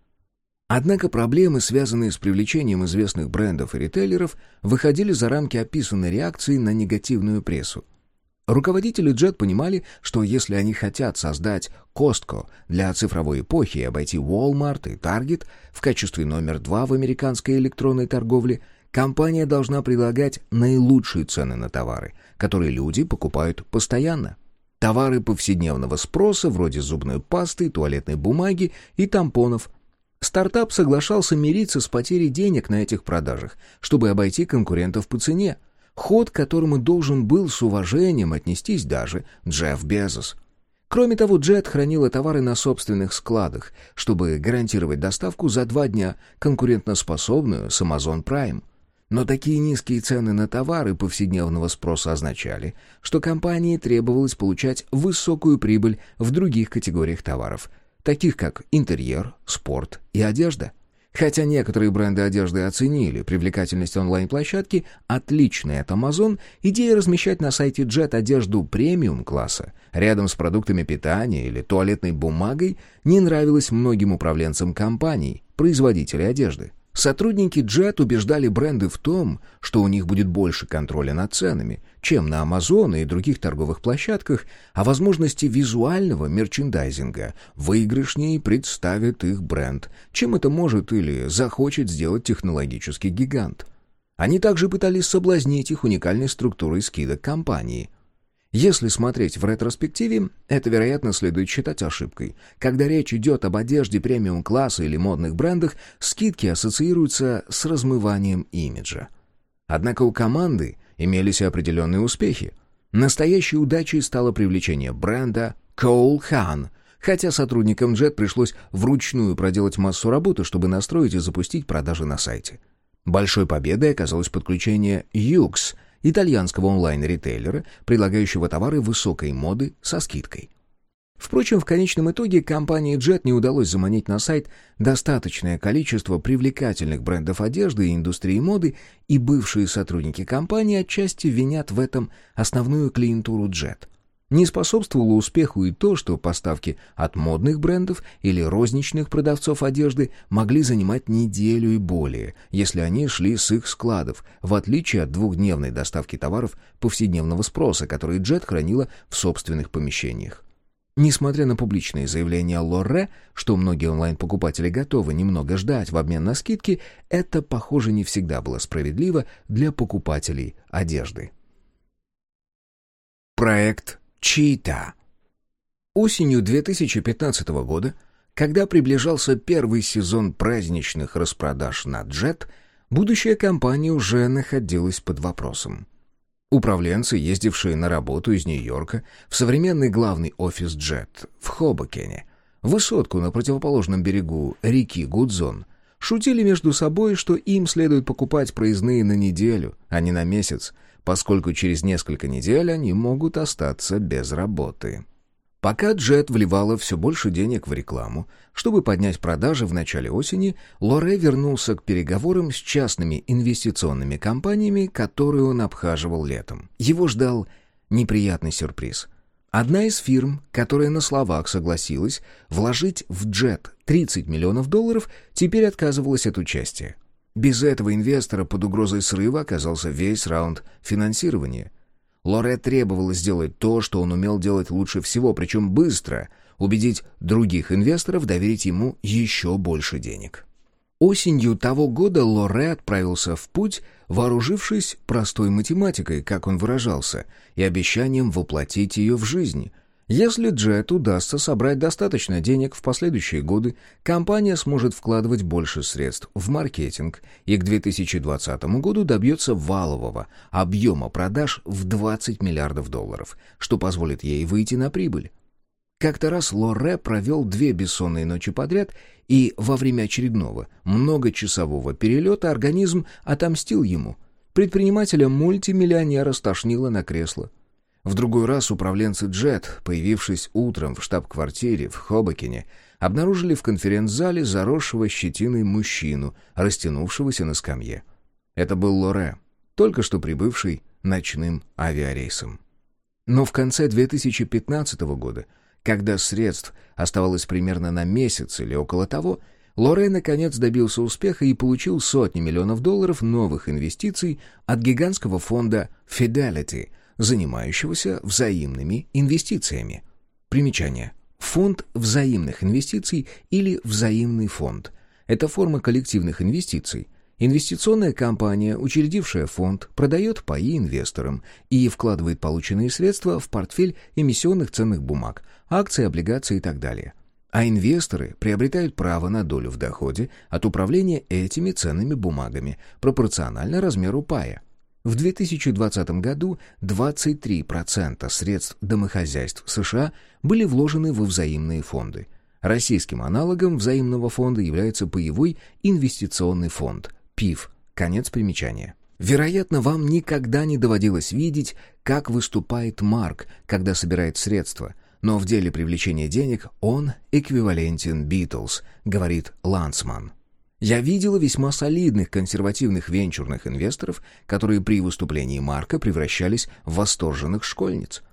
Однако проблемы, связанные с привлечением известных брендов и ритейлеров, выходили за рамки описанной реакции на негативную прессу. Руководители Jet понимали, что если они хотят создать Costco для цифровой эпохи и обойти Walmart и Target в качестве номер два в американской электронной торговле, компания должна предлагать наилучшие цены на товары, которые люди покупают постоянно. Товары повседневного спроса, вроде зубной пасты, туалетной бумаги и тампонов – Стартап соглашался мириться с потерей денег на этих продажах, чтобы обойти конкурентов по цене. Ход, к которому должен был с уважением отнестись даже Джефф Безос. Кроме того, Джет хранила товары на собственных складах, чтобы гарантировать доставку за два дня, конкурентоспособную с Amazon Prime. Но такие низкие цены на товары повседневного спроса означали, что компании требовалось получать высокую прибыль в других категориях товаров, таких как интерьер, спорт и одежда. Хотя некоторые бренды одежды оценили привлекательность онлайн-площадки, отличной от Amazon, идея размещать на сайте Jet одежду премиум-класса рядом с продуктами питания или туалетной бумагой не нравилась многим управленцам компаний, производителей одежды. Сотрудники Jet убеждали бренды в том, что у них будет больше контроля над ценами, чем на Amazon и других торговых площадках, а возможности визуального мерчендайзинга выигрышнее представит их бренд, чем это может или захочет сделать технологический гигант. Они также пытались соблазнить их уникальной структурой скидок компании – если смотреть в ретроспективе, это, вероятно, следует считать ошибкой. Когда речь идет об одежде премиум-класса или модных брендах, скидки ассоциируются с размыванием имиджа. Однако у команды имелись определенные успехи. Настоящей удачей стало привлечение бренда Cole Haan, хотя сотрудникам Jet пришлось вручную проделать массу работы, чтобы настроить и запустить продажи на сайте. Большой победой оказалось подключение Yux — итальянского онлайн-ритейлера, предлагающего товары высокой моды со скидкой. Впрочем, в конечном итоге компании Jet не удалось заманить на сайт достаточное количество привлекательных брендов одежды и индустрии моды, и бывшие сотрудники компании отчасти винят в этом основную клиентуру Jet. Не способствовало успеху и то, что поставки от модных брендов или розничных продавцов одежды могли занимать неделю и более, если они шли с их складов, в отличие от двухдневной доставки товаров повседневного спроса, которые Джет хранила в собственных помещениях. Несмотря на публичные заявления Лорре, что многие онлайн-покупатели готовы немного ждать в обмен на скидки, это, похоже, не всегда было справедливо для покупателей одежды. Проект Чита. Осенью 2015 года, когда приближался первый сезон праздничных распродаж на Джет, будущая компания уже находилась под вопросом. Управленцы, ездившие на работу из Нью-Йорка в современный главный офис Джет в Хобокене, высотку на противоположном берегу реки Гудзон, шутили между собой, что им следует покупать проездные на неделю, а не на месяц, поскольку через несколько недель они могут остаться без работы. Пока Джет вливала все больше денег в рекламу, чтобы поднять продажи в начале осени, Лоре вернулся к переговорам с частными инвестиционными компаниями, которые он обхаживал летом. Его ждал неприятный сюрприз. Одна из фирм, которая на словах согласилась вложить в Джет 30 миллионов долларов, теперь отказывалась от участия. Без этого инвестора под угрозой срыва оказался весь раунд финансирования. Лоре требовалось сделать то, что он умел делать лучше всего, причем быстро, убедить других инвесторов доверить ему еще больше денег. Осенью того года Лоре отправился в путь, вооружившись простой математикой, как он выражался, и обещанием воплотить ее в жизнь, если Джет удастся собрать достаточно денег в последующие годы, компания сможет вкладывать больше средств в маркетинг и к 2020 году добьется валового объема продаж в 20 миллиардов долларов, что позволит ей выйти на прибыль. Как-то раз Лоре провел две бессонные ночи подряд, и во время очередного многочасового перелета организм отомстил ему. Предпринимателя-мультимиллионера стошнило на кресло. В другой раз управленцы Джет, появившись утром в штаб-квартире в Хобокине, обнаружили в конференц-зале заросшего щетиной мужчину, растянувшегося на скамье. Это был Лоре, только что прибывший ночным авиарейсом. Но в конце 2015 года, когда средств оставалось примерно на месяц или около того, Лоре наконец добился успеха и получил сотни миллионов долларов новых инвестиций от гигантского фонда Fidelity – занимающегося взаимными инвестициями. Примечание. Фонд взаимных инвестиций или взаимный фонд – это форма коллективных инвестиций. Инвестиционная компания, учредившая фонд, продает паи инвесторам и вкладывает полученные средства в портфель эмиссионных ценных бумаг, акций, облигаций и так далее. А инвесторы приобретают право на долю в доходе от управления этими ценными бумагами пропорционально размеру пая – в 2020 году 23% средств домохозяйств США были вложены во взаимные фонды. Российским аналогом взаимного фонда является паевой инвестиционный фонд ПИФ. Конец примечания. Вероятно, вам никогда не доводилось видеть, как выступает Марк, когда собирает средства, но в деле привлечения денег он эквивалентен Битлз, говорит Лансман. Я видела весьма солидных консервативных венчурных инвесторов, которые при выступлении Марка превращались в восторженных школьниц.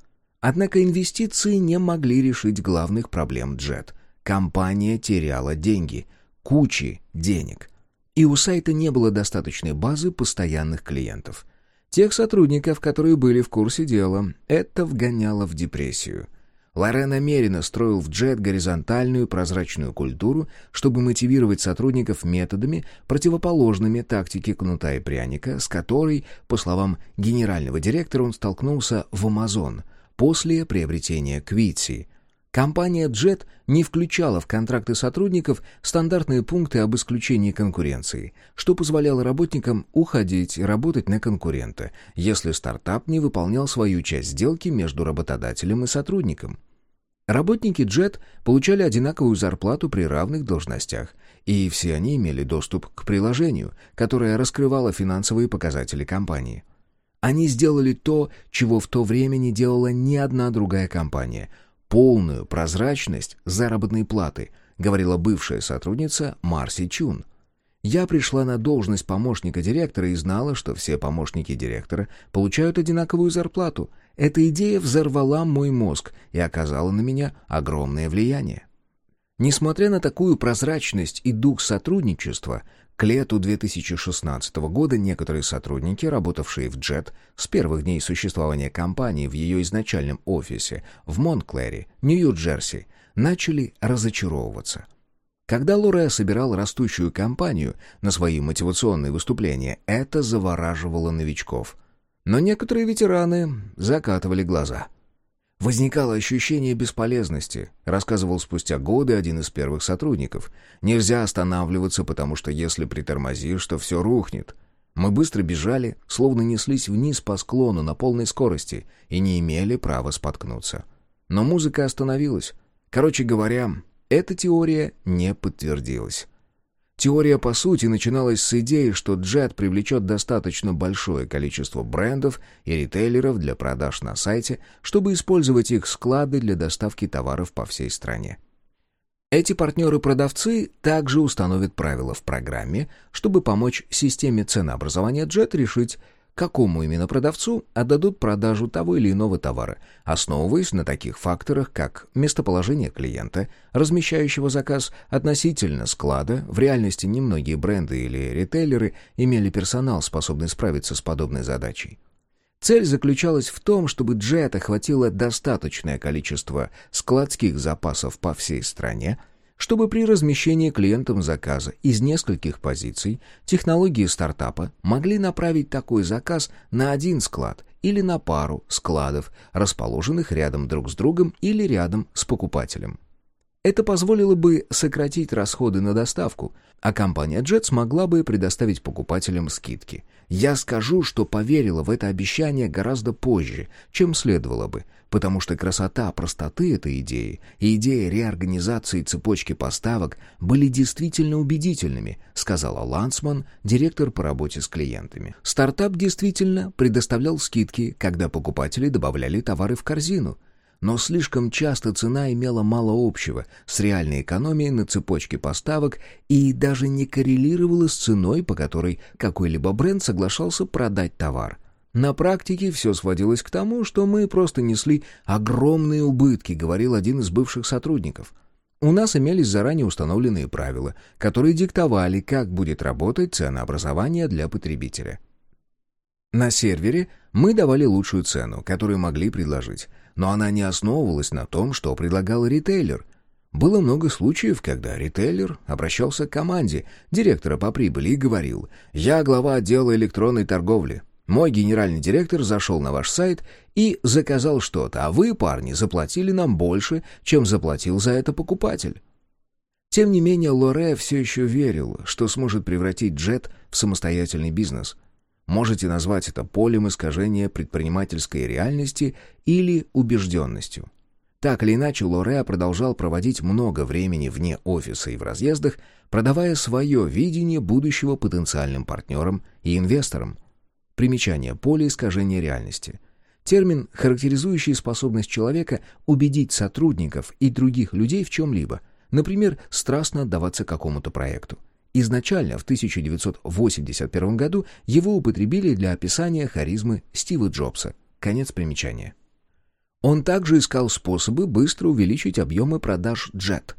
Однако инвестиции не могли решить главных проблем Джет. Компания теряла деньги, кучи денег. И у сайта не было достаточной базы постоянных клиентов. Тех сотрудников, которые были в курсе дела, это вгоняло в депрессию – Лоре намеренно строил в Джет горизонтальную прозрачную культуру, чтобы мотивировать сотрудников методами, противоположными тактике кнута и пряника, с которой, по словам генерального директора, он столкнулся в Амазон после приобретения Квитси. Компания Jet не включала в контракты сотрудников стандартные пункты об исключении конкуренции, что позволяло работникам уходить и работать на конкурента, если стартап не выполнял свою часть сделки между работодателем и сотрудником. Работники JET получали одинаковую зарплату при равных должностях, и все они имели доступ к приложению, которое раскрывало финансовые показатели компании. Они сделали то, чего в то время не делала ни одна другая компания — полную прозрачность заработной платы, говорила бывшая сотрудница Марси Чун — я пришла на должность помощника директора и знала, что все помощники директора получают одинаковую зарплату. Эта идея взорвала мой мозг и оказала на меня огромное влияние. Несмотря на такую прозрачность и дух сотрудничества, к лету 2016 года некоторые сотрудники, работавшие в JET с первых дней существования компании в ее изначальном офисе в Монклэре, Нью-Джерси, начали разочаровываться – когда Лоре собирал растущую компанию на свои мотивационные выступления, это завораживало новичков. Но некоторые ветераны закатывали глаза. «Возникало ощущение бесполезности», — рассказывал спустя годы один из первых сотрудников. «Нельзя останавливаться, потому что если притормозишь, то все рухнет». Мы быстро бежали, словно неслись вниз по склону на полной скорости и не имели права споткнуться. Но музыка остановилась. Короче говоря, эта теория не подтвердилась. Теория, по сути, начиналась с идеи, что Джет привлечет достаточно большое количество брендов и ритейлеров для продаж на сайте, чтобы использовать их склады для доставки товаров по всей стране. Эти партнеры-продавцы также установят правила в программе, чтобы помочь системе ценообразования Jet решить, какому именно продавцу отдадут продажу того или иного товара, основываясь на таких факторах, как местоположение клиента, размещающего заказ относительно склада. В реальности немногие бренды или ритейлеры имели персонал, способный справиться с подобной задачей. Цель заключалась в том, чтобы Джет охватило достаточное количество складских запасов по всей стране, чтобы при размещении клиентам заказа из нескольких позиций технологии стартапа могли направить такой заказ на один склад или на пару складов, расположенных рядом друг с другом или рядом с покупателем. Это позволило бы сократить расходы на доставку, а компания Jet смогла бы предоставить покупателям скидки. Я скажу, что поверила в это обещание гораздо позже, чем следовало бы, потому что красота простоты этой идеи и идея реорганизации цепочки поставок были действительно убедительными, сказала Лансман, директор по работе с клиентами. Стартап действительно предоставлял скидки, когда покупатели добавляли товары в корзину – но слишком часто цена имела мало общего с реальной экономией на цепочке поставок и даже не коррелировала с ценой, по которой какой-либо бренд соглашался продать товар. На практике все сводилось к тому, что мы просто несли огромные убытки, говорил один из бывших сотрудников. У нас имелись заранее установленные правила, которые диктовали, как будет работать ценообразование для потребителя. На сервере мы давали лучшую цену, которую могли предложить, но она не основывалась на том, что предлагал ритейлер. Было много случаев, когда ритейлер обращался к команде директора по прибыли и говорил «Я глава отдела электронной торговли. Мой генеральный директор зашел на ваш сайт и заказал что-то, а вы, парни, заплатили нам больше, чем заплатил за это покупатель». Тем не менее, Лоре все еще верил, что сможет превратить Джет в самостоятельный бизнес – Можете назвать это полем искажения предпринимательской реальности или убежденностью. Так или иначе, Лореа продолжал проводить много времени вне офиса и в разъездах, продавая свое видение будущего потенциальным партнерам и инвесторам. Примечание «поле искажения реальности». Термин, характеризующий способность человека убедить сотрудников и других людей в чем-либо, например, страстно отдаваться какому-то проекту. Изначально, в 1981 году, его употребили для описания харизмы Стива Джобса. Конец примечания. Он также искал способы быстро увеличить объемы продаж Jet.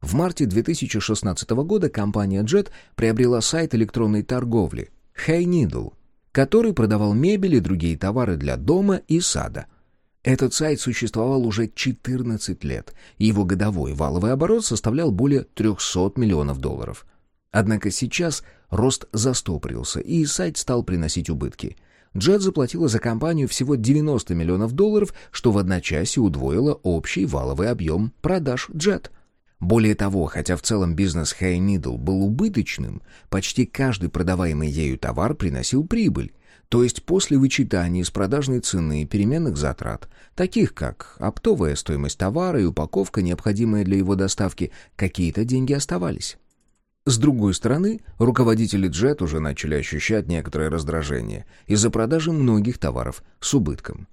В марте 2016 года компания Jet приобрела сайт электронной торговли Hey Needle, который продавал мебель и другие товары для дома и сада. Этот сайт существовал уже 14 лет, и его годовой валовый оборот составлял более 300 миллионов долларов. Однако сейчас рост застопорился, и сайт стал приносить убытки. Джет заплатила за компанию всего 90 миллионов долларов, что в одночасье удвоило общий валовый объем продаж Джет. Более того, хотя в целом бизнес Hey Needle был убыточным, почти каждый продаваемый ею товар приносил прибыль, то есть после вычитания из продажной цены и переменных затрат, таких как оптовая стоимость товара и упаковка, необходимая для его доставки, какие-то деньги оставались. С другой стороны, руководители Jet уже начали ощущать некоторое раздражение из-за продажи многих товаров с убытком.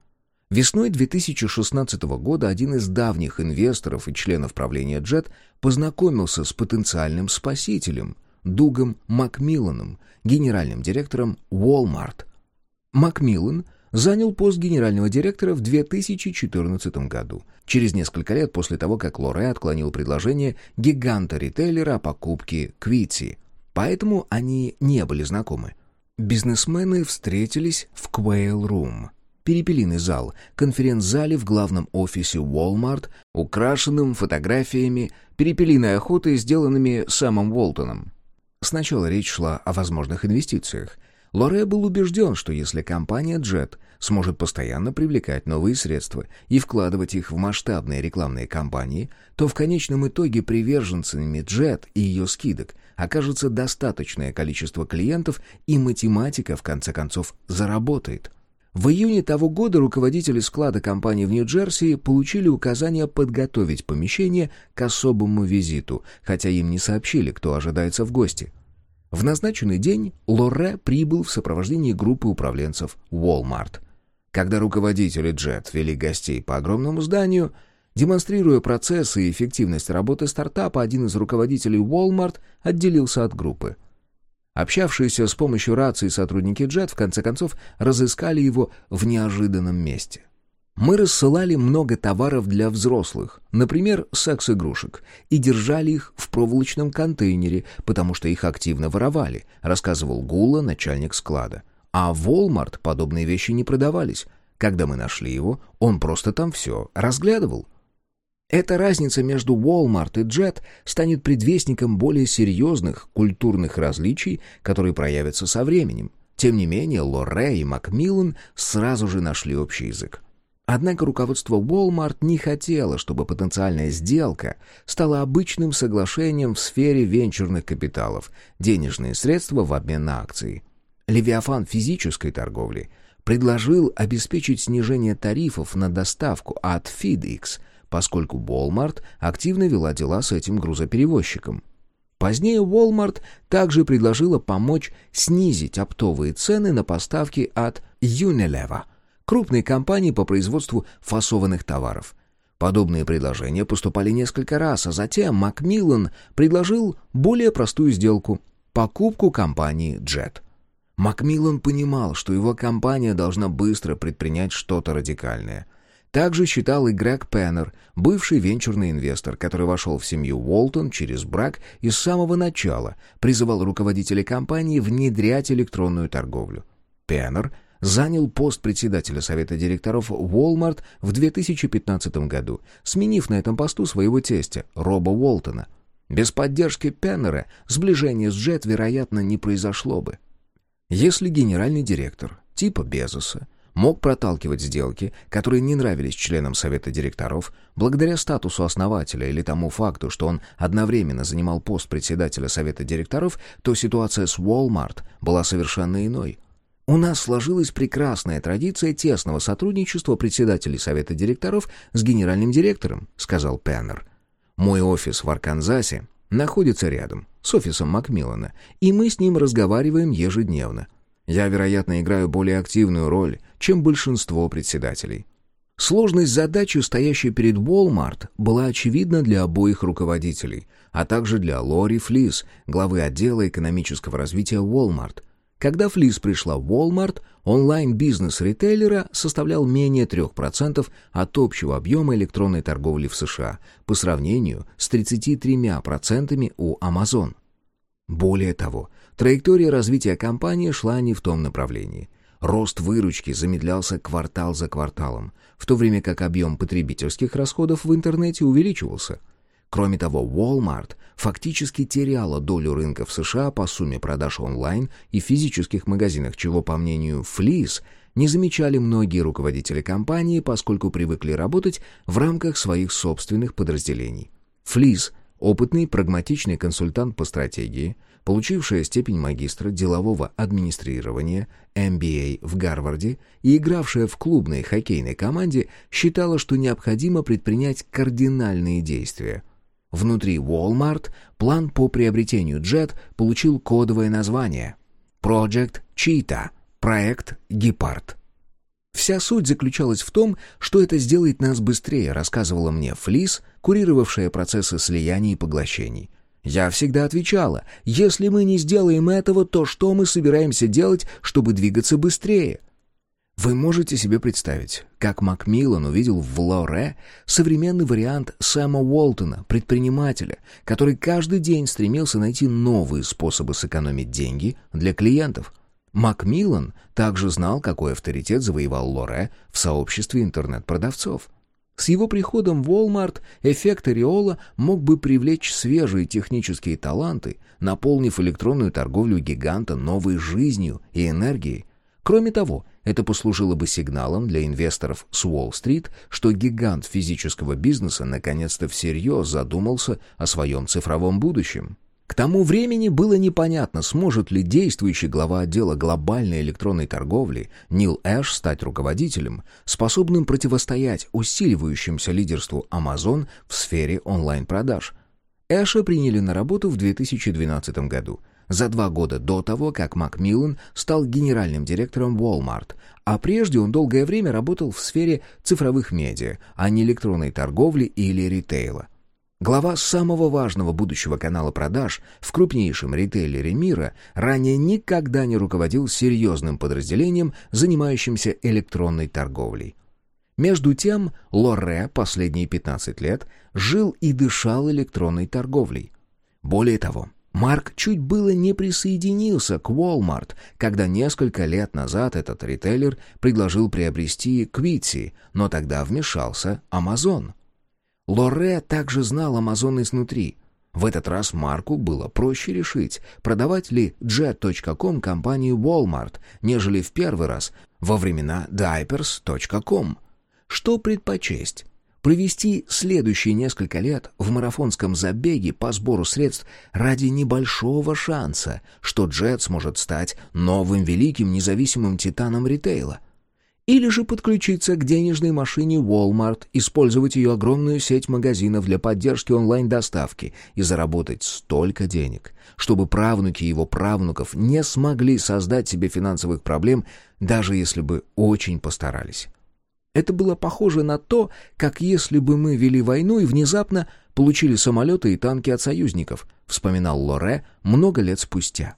Весной 2016 года один из давних инвесторов и членов правления Jet познакомился с потенциальным спасителем Дугом Макмилланом, генеральным директором Walmart. Макмиллан – занял пост генерального директора в 2014 году, через несколько лет после того, как Лоре отклонил предложение гиганта-ритейлера о покупке Квитси. Поэтому они не были знакомы. Бизнесмены встретились в Quail Room, перепелиный зал, конференц-зале в главном офисе Walmart, украшенным фотографиями перепелиной охоты, сделанными Сэмом Уолтоном. Сначала речь шла о возможных инвестициях — Лоре был убежден, что если компания Jet сможет постоянно привлекать новые средства и вкладывать их в масштабные рекламные кампании, то в конечном итоге приверженцами Jet и ее скидок окажется достаточное количество клиентов, и математика, в конце концов, заработает. В июне того года руководители склада компании в Нью-Джерси получили указание подготовить помещение к особому визиту, хотя им не сообщили, кто ожидается в гости. В назначенный день Лоре прибыл в сопровождении группы управленцев Walmart. Когда руководители Jet вели гостей по огромному зданию, демонстрируя процессы и эффективность работы стартапа, один из руководителей Walmart отделился от группы. Общавшиеся с помощью рации сотрудники Jet в конце концов разыскали его в неожиданном месте. Мы рассылали много товаров для взрослых, например, секс-игрушек, и держали их в проволочном контейнере, потому что их активно воровали, рассказывал Гула, начальник склада. А в Walmart подобные вещи не продавались. Когда мы нашли его, он просто там все разглядывал. Эта разница между Walmart и Jet станет предвестником более серьезных культурных различий, которые проявятся со временем. Тем не менее, Лорре и Макмиллан сразу же нашли общий язык. Однако руководство Walmart не хотело, чтобы потенциальная сделка стала обычным соглашением в сфере венчурных капиталов, денежные средства в обмен на акции. Левиафан физической торговли предложил обеспечить снижение тарифов на доставку от FedEx, поскольку Walmart активно вела дела с этим грузоперевозчиком. Позднее Walmart также предложила помочь снизить оптовые цены на поставки от Unilever – крупной компании по производству фасованных товаров. Подобные предложения поступали несколько раз, а затем Макмиллан предложил более простую сделку – покупку компании Jet. Макмиллан понимал, что его компания должна быстро предпринять что-то радикальное. Также считал и Грег Пеннер, бывший венчурный инвестор, который вошел в семью Уолтон через брак и с самого начала призывал руководителей компании внедрять электронную торговлю. Пеннер – занял пост председателя совета директоров Walmart в 2015 году, сменив на этом посту своего тестя, Роба Уолтона. Без поддержки Пеннера сближение с Джет, вероятно, не произошло бы. Если генеральный директор, типа Безоса, мог проталкивать сделки, которые не нравились членам совета директоров, благодаря статусу основателя или тому факту, что он одновременно занимал пост председателя совета директоров, то ситуация с Walmart была совершенно иной – у нас сложилась прекрасная традиция тесного сотрудничества председателей совета директоров с генеральным директором, сказал Пеннер. Мой офис в Арканзасе находится рядом с офисом Макмиллана, и мы с ним разговариваем ежедневно. Я, вероятно, играю более активную роль, чем большинство председателей. Сложность задачи, стоящей перед Walmart, была очевидна для обоих руководителей, а также для Лори Флис, главы отдела экономического развития Walmart. Когда Флис пришла в Walmart, онлайн-бизнес ритейлера составлял менее 3% от общего объема электронной торговли в США по сравнению с 33% у Amazon. Более того, траектория развития компании шла не в том направлении – Рост выручки замедлялся квартал за кварталом, в то время как объем потребительских расходов в интернете увеличивался. Кроме того, Walmart фактически теряла долю рынка в США по сумме продаж онлайн и физических магазинах, чего, по мнению Флис, не замечали многие руководители компании, поскольку привыкли работать в рамках своих собственных подразделений. Флис – опытный, прагматичный консультант по стратегии – получившая степень магистра делового администрирования, MBA в Гарварде и игравшая в клубной хоккейной команде, считала, что необходимо предпринять кардинальные действия. Внутри Walmart план по приобретению Jet получил кодовое название Project Cheetah – проект «Гепард». Вся суть заключалась в том, что это сделает нас быстрее, рассказывала мне Флис, курировавшая процессы слияний и поглощений – я всегда отвечала, если мы не сделаем этого, то что мы собираемся делать, чтобы двигаться быстрее? Вы можете себе представить, как Макмиллан увидел в Лоре современный вариант Сэма Уолтона, предпринимателя, который каждый день стремился найти новые способы сэкономить деньги для клиентов. Макмиллан также знал, какой авторитет завоевал Лоре в сообществе интернет-продавцов. С его приходом в Walmart эффект ореола мог бы привлечь свежие технические таланты, наполнив электронную торговлю гиганта новой жизнью и энергией. Кроме того, это послужило бы сигналом для инвесторов с Уолл-стрит, что гигант физического бизнеса наконец-то всерьез задумался о своем цифровом будущем. К тому времени было непонятно, сможет ли действующий глава отдела глобальной электронной торговли Нил Эш стать руководителем, способным противостоять усиливающемуся лидерству Amazon в сфере онлайн-продаж. Эша приняли на работу в 2012 году, за два года до того, как Макмиллан стал генеральным директором Walmart, а прежде он долгое время работал в сфере цифровых медиа, а не электронной торговли или ритейла. Глава самого важного будущего канала продаж в крупнейшем ритейлере мира ранее никогда не руководил серьезным подразделением, занимающимся электронной торговлей. Между тем, Лоре последние 15 лет жил и дышал электронной торговлей. Более того, Марк чуть было не присоединился к Walmart, когда несколько лет назад этот ритейлер предложил приобрести Квитси, но тогда вмешался Amazon. Лоре также знал Амазон изнутри. В этот раз Марку было проще решить, продавать ли Jet.com компании Walmart, нежели в первый раз во времена Diapers.com. Что предпочесть? Провести следующие несколько лет в марафонском забеге по сбору средств ради небольшого шанса, что Jet сможет стать новым великим независимым титаном ритейла – или же подключиться к денежной машине Walmart, использовать ее огромную сеть магазинов для поддержки онлайн-доставки и заработать столько денег, чтобы правнуки его правнуков не смогли создать себе финансовых проблем, даже если бы очень постарались. Это было похоже на то, как если бы мы вели войну и внезапно получили самолеты и танки от союзников, вспоминал Лоре много лет спустя.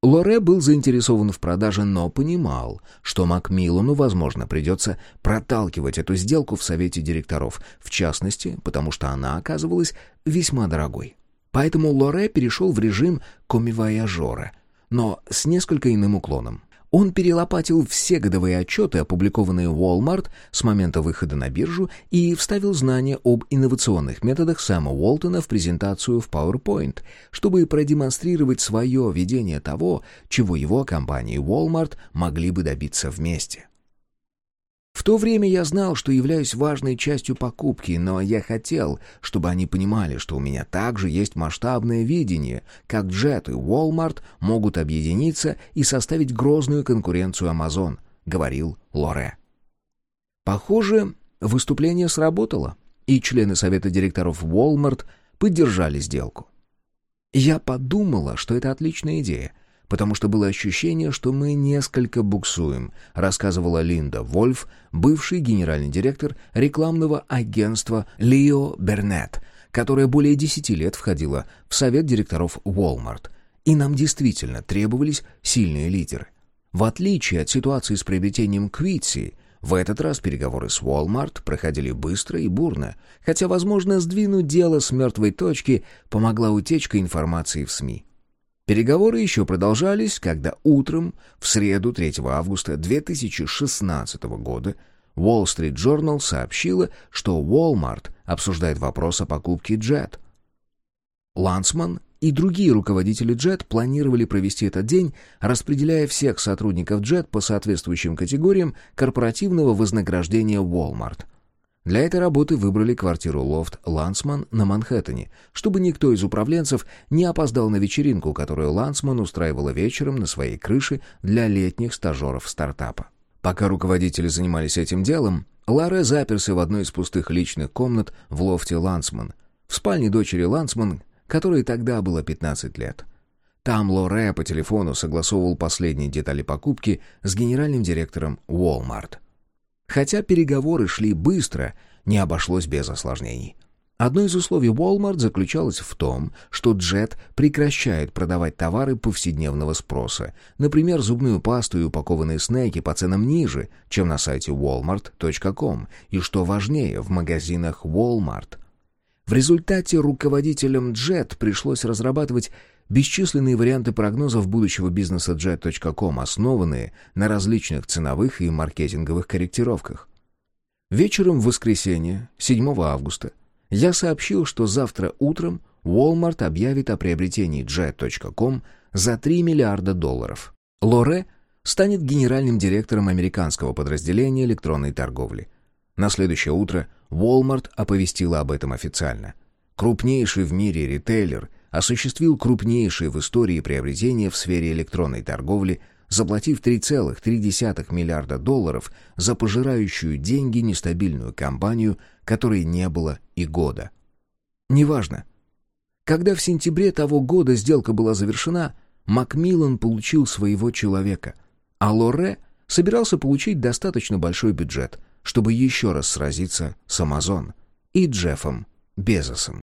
Лоре был заинтересован в продаже, но понимал, что Макмиллану, возможно, придется проталкивать эту сделку в совете директоров, в частности, потому что она оказывалась весьма дорогой. Поэтому Лоре перешел в режим комивояжора, но с несколько иным уклоном. Он перелопатил все годовые отчеты, опубликованные Walmart с момента выхода на биржу, и вставил знания об инновационных методах Сэма Уолтона в презентацию в PowerPoint, чтобы продемонстрировать свое видение того, чего его компании Walmart могли бы добиться вместе. В то время я знал, что являюсь важной частью покупки, но я хотел, чтобы они понимали, что у меня также есть масштабное видение, как Jet и Walmart могут объединиться и составить грозную конкуренцию Amazon, говорил Лоре. Похоже, выступление сработало, и члены совета директоров Walmart поддержали сделку. Я подумала, что это отличная идея, потому что было ощущение, что мы несколько буксуем, рассказывала Линда Вольф, бывший генеральный директор рекламного агентства Лео Бернет, которая более десяти лет входила в совет директоров Walmart. И нам действительно требовались сильные лидеры. В отличие от ситуации с приобретением Квитси, в этот раз переговоры с Walmart проходили быстро и бурно, хотя, возможно, сдвинуть дело с мертвой точки помогла утечка информации в СМИ. Переговоры еще продолжались, когда утром, в среду 3 августа 2016 года, Wall Street Journal сообщила, что Walmart обсуждает вопрос о покупке Jet. Лансман и другие руководители Jet планировали провести этот день, распределяя всех сотрудников Jet по соответствующим категориям корпоративного вознаграждения Walmart. Для этой работы выбрали квартиру лофт Лансман на Манхэттене, чтобы никто из управленцев не опоздал на вечеринку, которую Лансман устраивала вечером на своей крыше для летних стажеров стартапа. Пока руководители занимались этим делом, Ларе заперся в одной из пустых личных комнат в лофте Лансман, в спальне дочери Лансман, которой тогда было 15 лет. Там Лоре по телефону согласовывал последние детали покупки с генеральным директором Walmart. Хотя переговоры шли быстро, не обошлось без осложнений. Одно из условий Walmart заключалось в том, что Jet прекращает продавать товары повседневного спроса, например, зубную пасту и упакованные снеки по ценам ниже, чем на сайте walmart.com, и, что важнее, в магазинах Walmart – в результате руководителям Jet пришлось разрабатывать бесчисленные варианты прогнозов будущего бизнеса Jet.com, основанные на различных ценовых и маркетинговых корректировках. Вечером в воскресенье, 7 августа, я сообщил, что завтра утром Walmart объявит о приобретении Jet.com за 3 миллиарда долларов. Лоре станет генеральным директором американского подразделения электронной торговли – на следующее утро Walmart оповестила об этом официально. Крупнейший в мире ритейлер осуществил крупнейшие в истории приобретения в сфере электронной торговли, заплатив 3,3 миллиарда долларов за пожирающую деньги нестабильную компанию, которой не было и года. Неважно. Когда в сентябре того года сделка была завершена, Макмиллан получил своего человека, а Лоре собирался получить достаточно большой бюджет – чтобы еще раз сразиться с Амазон и Джеффом Безосом.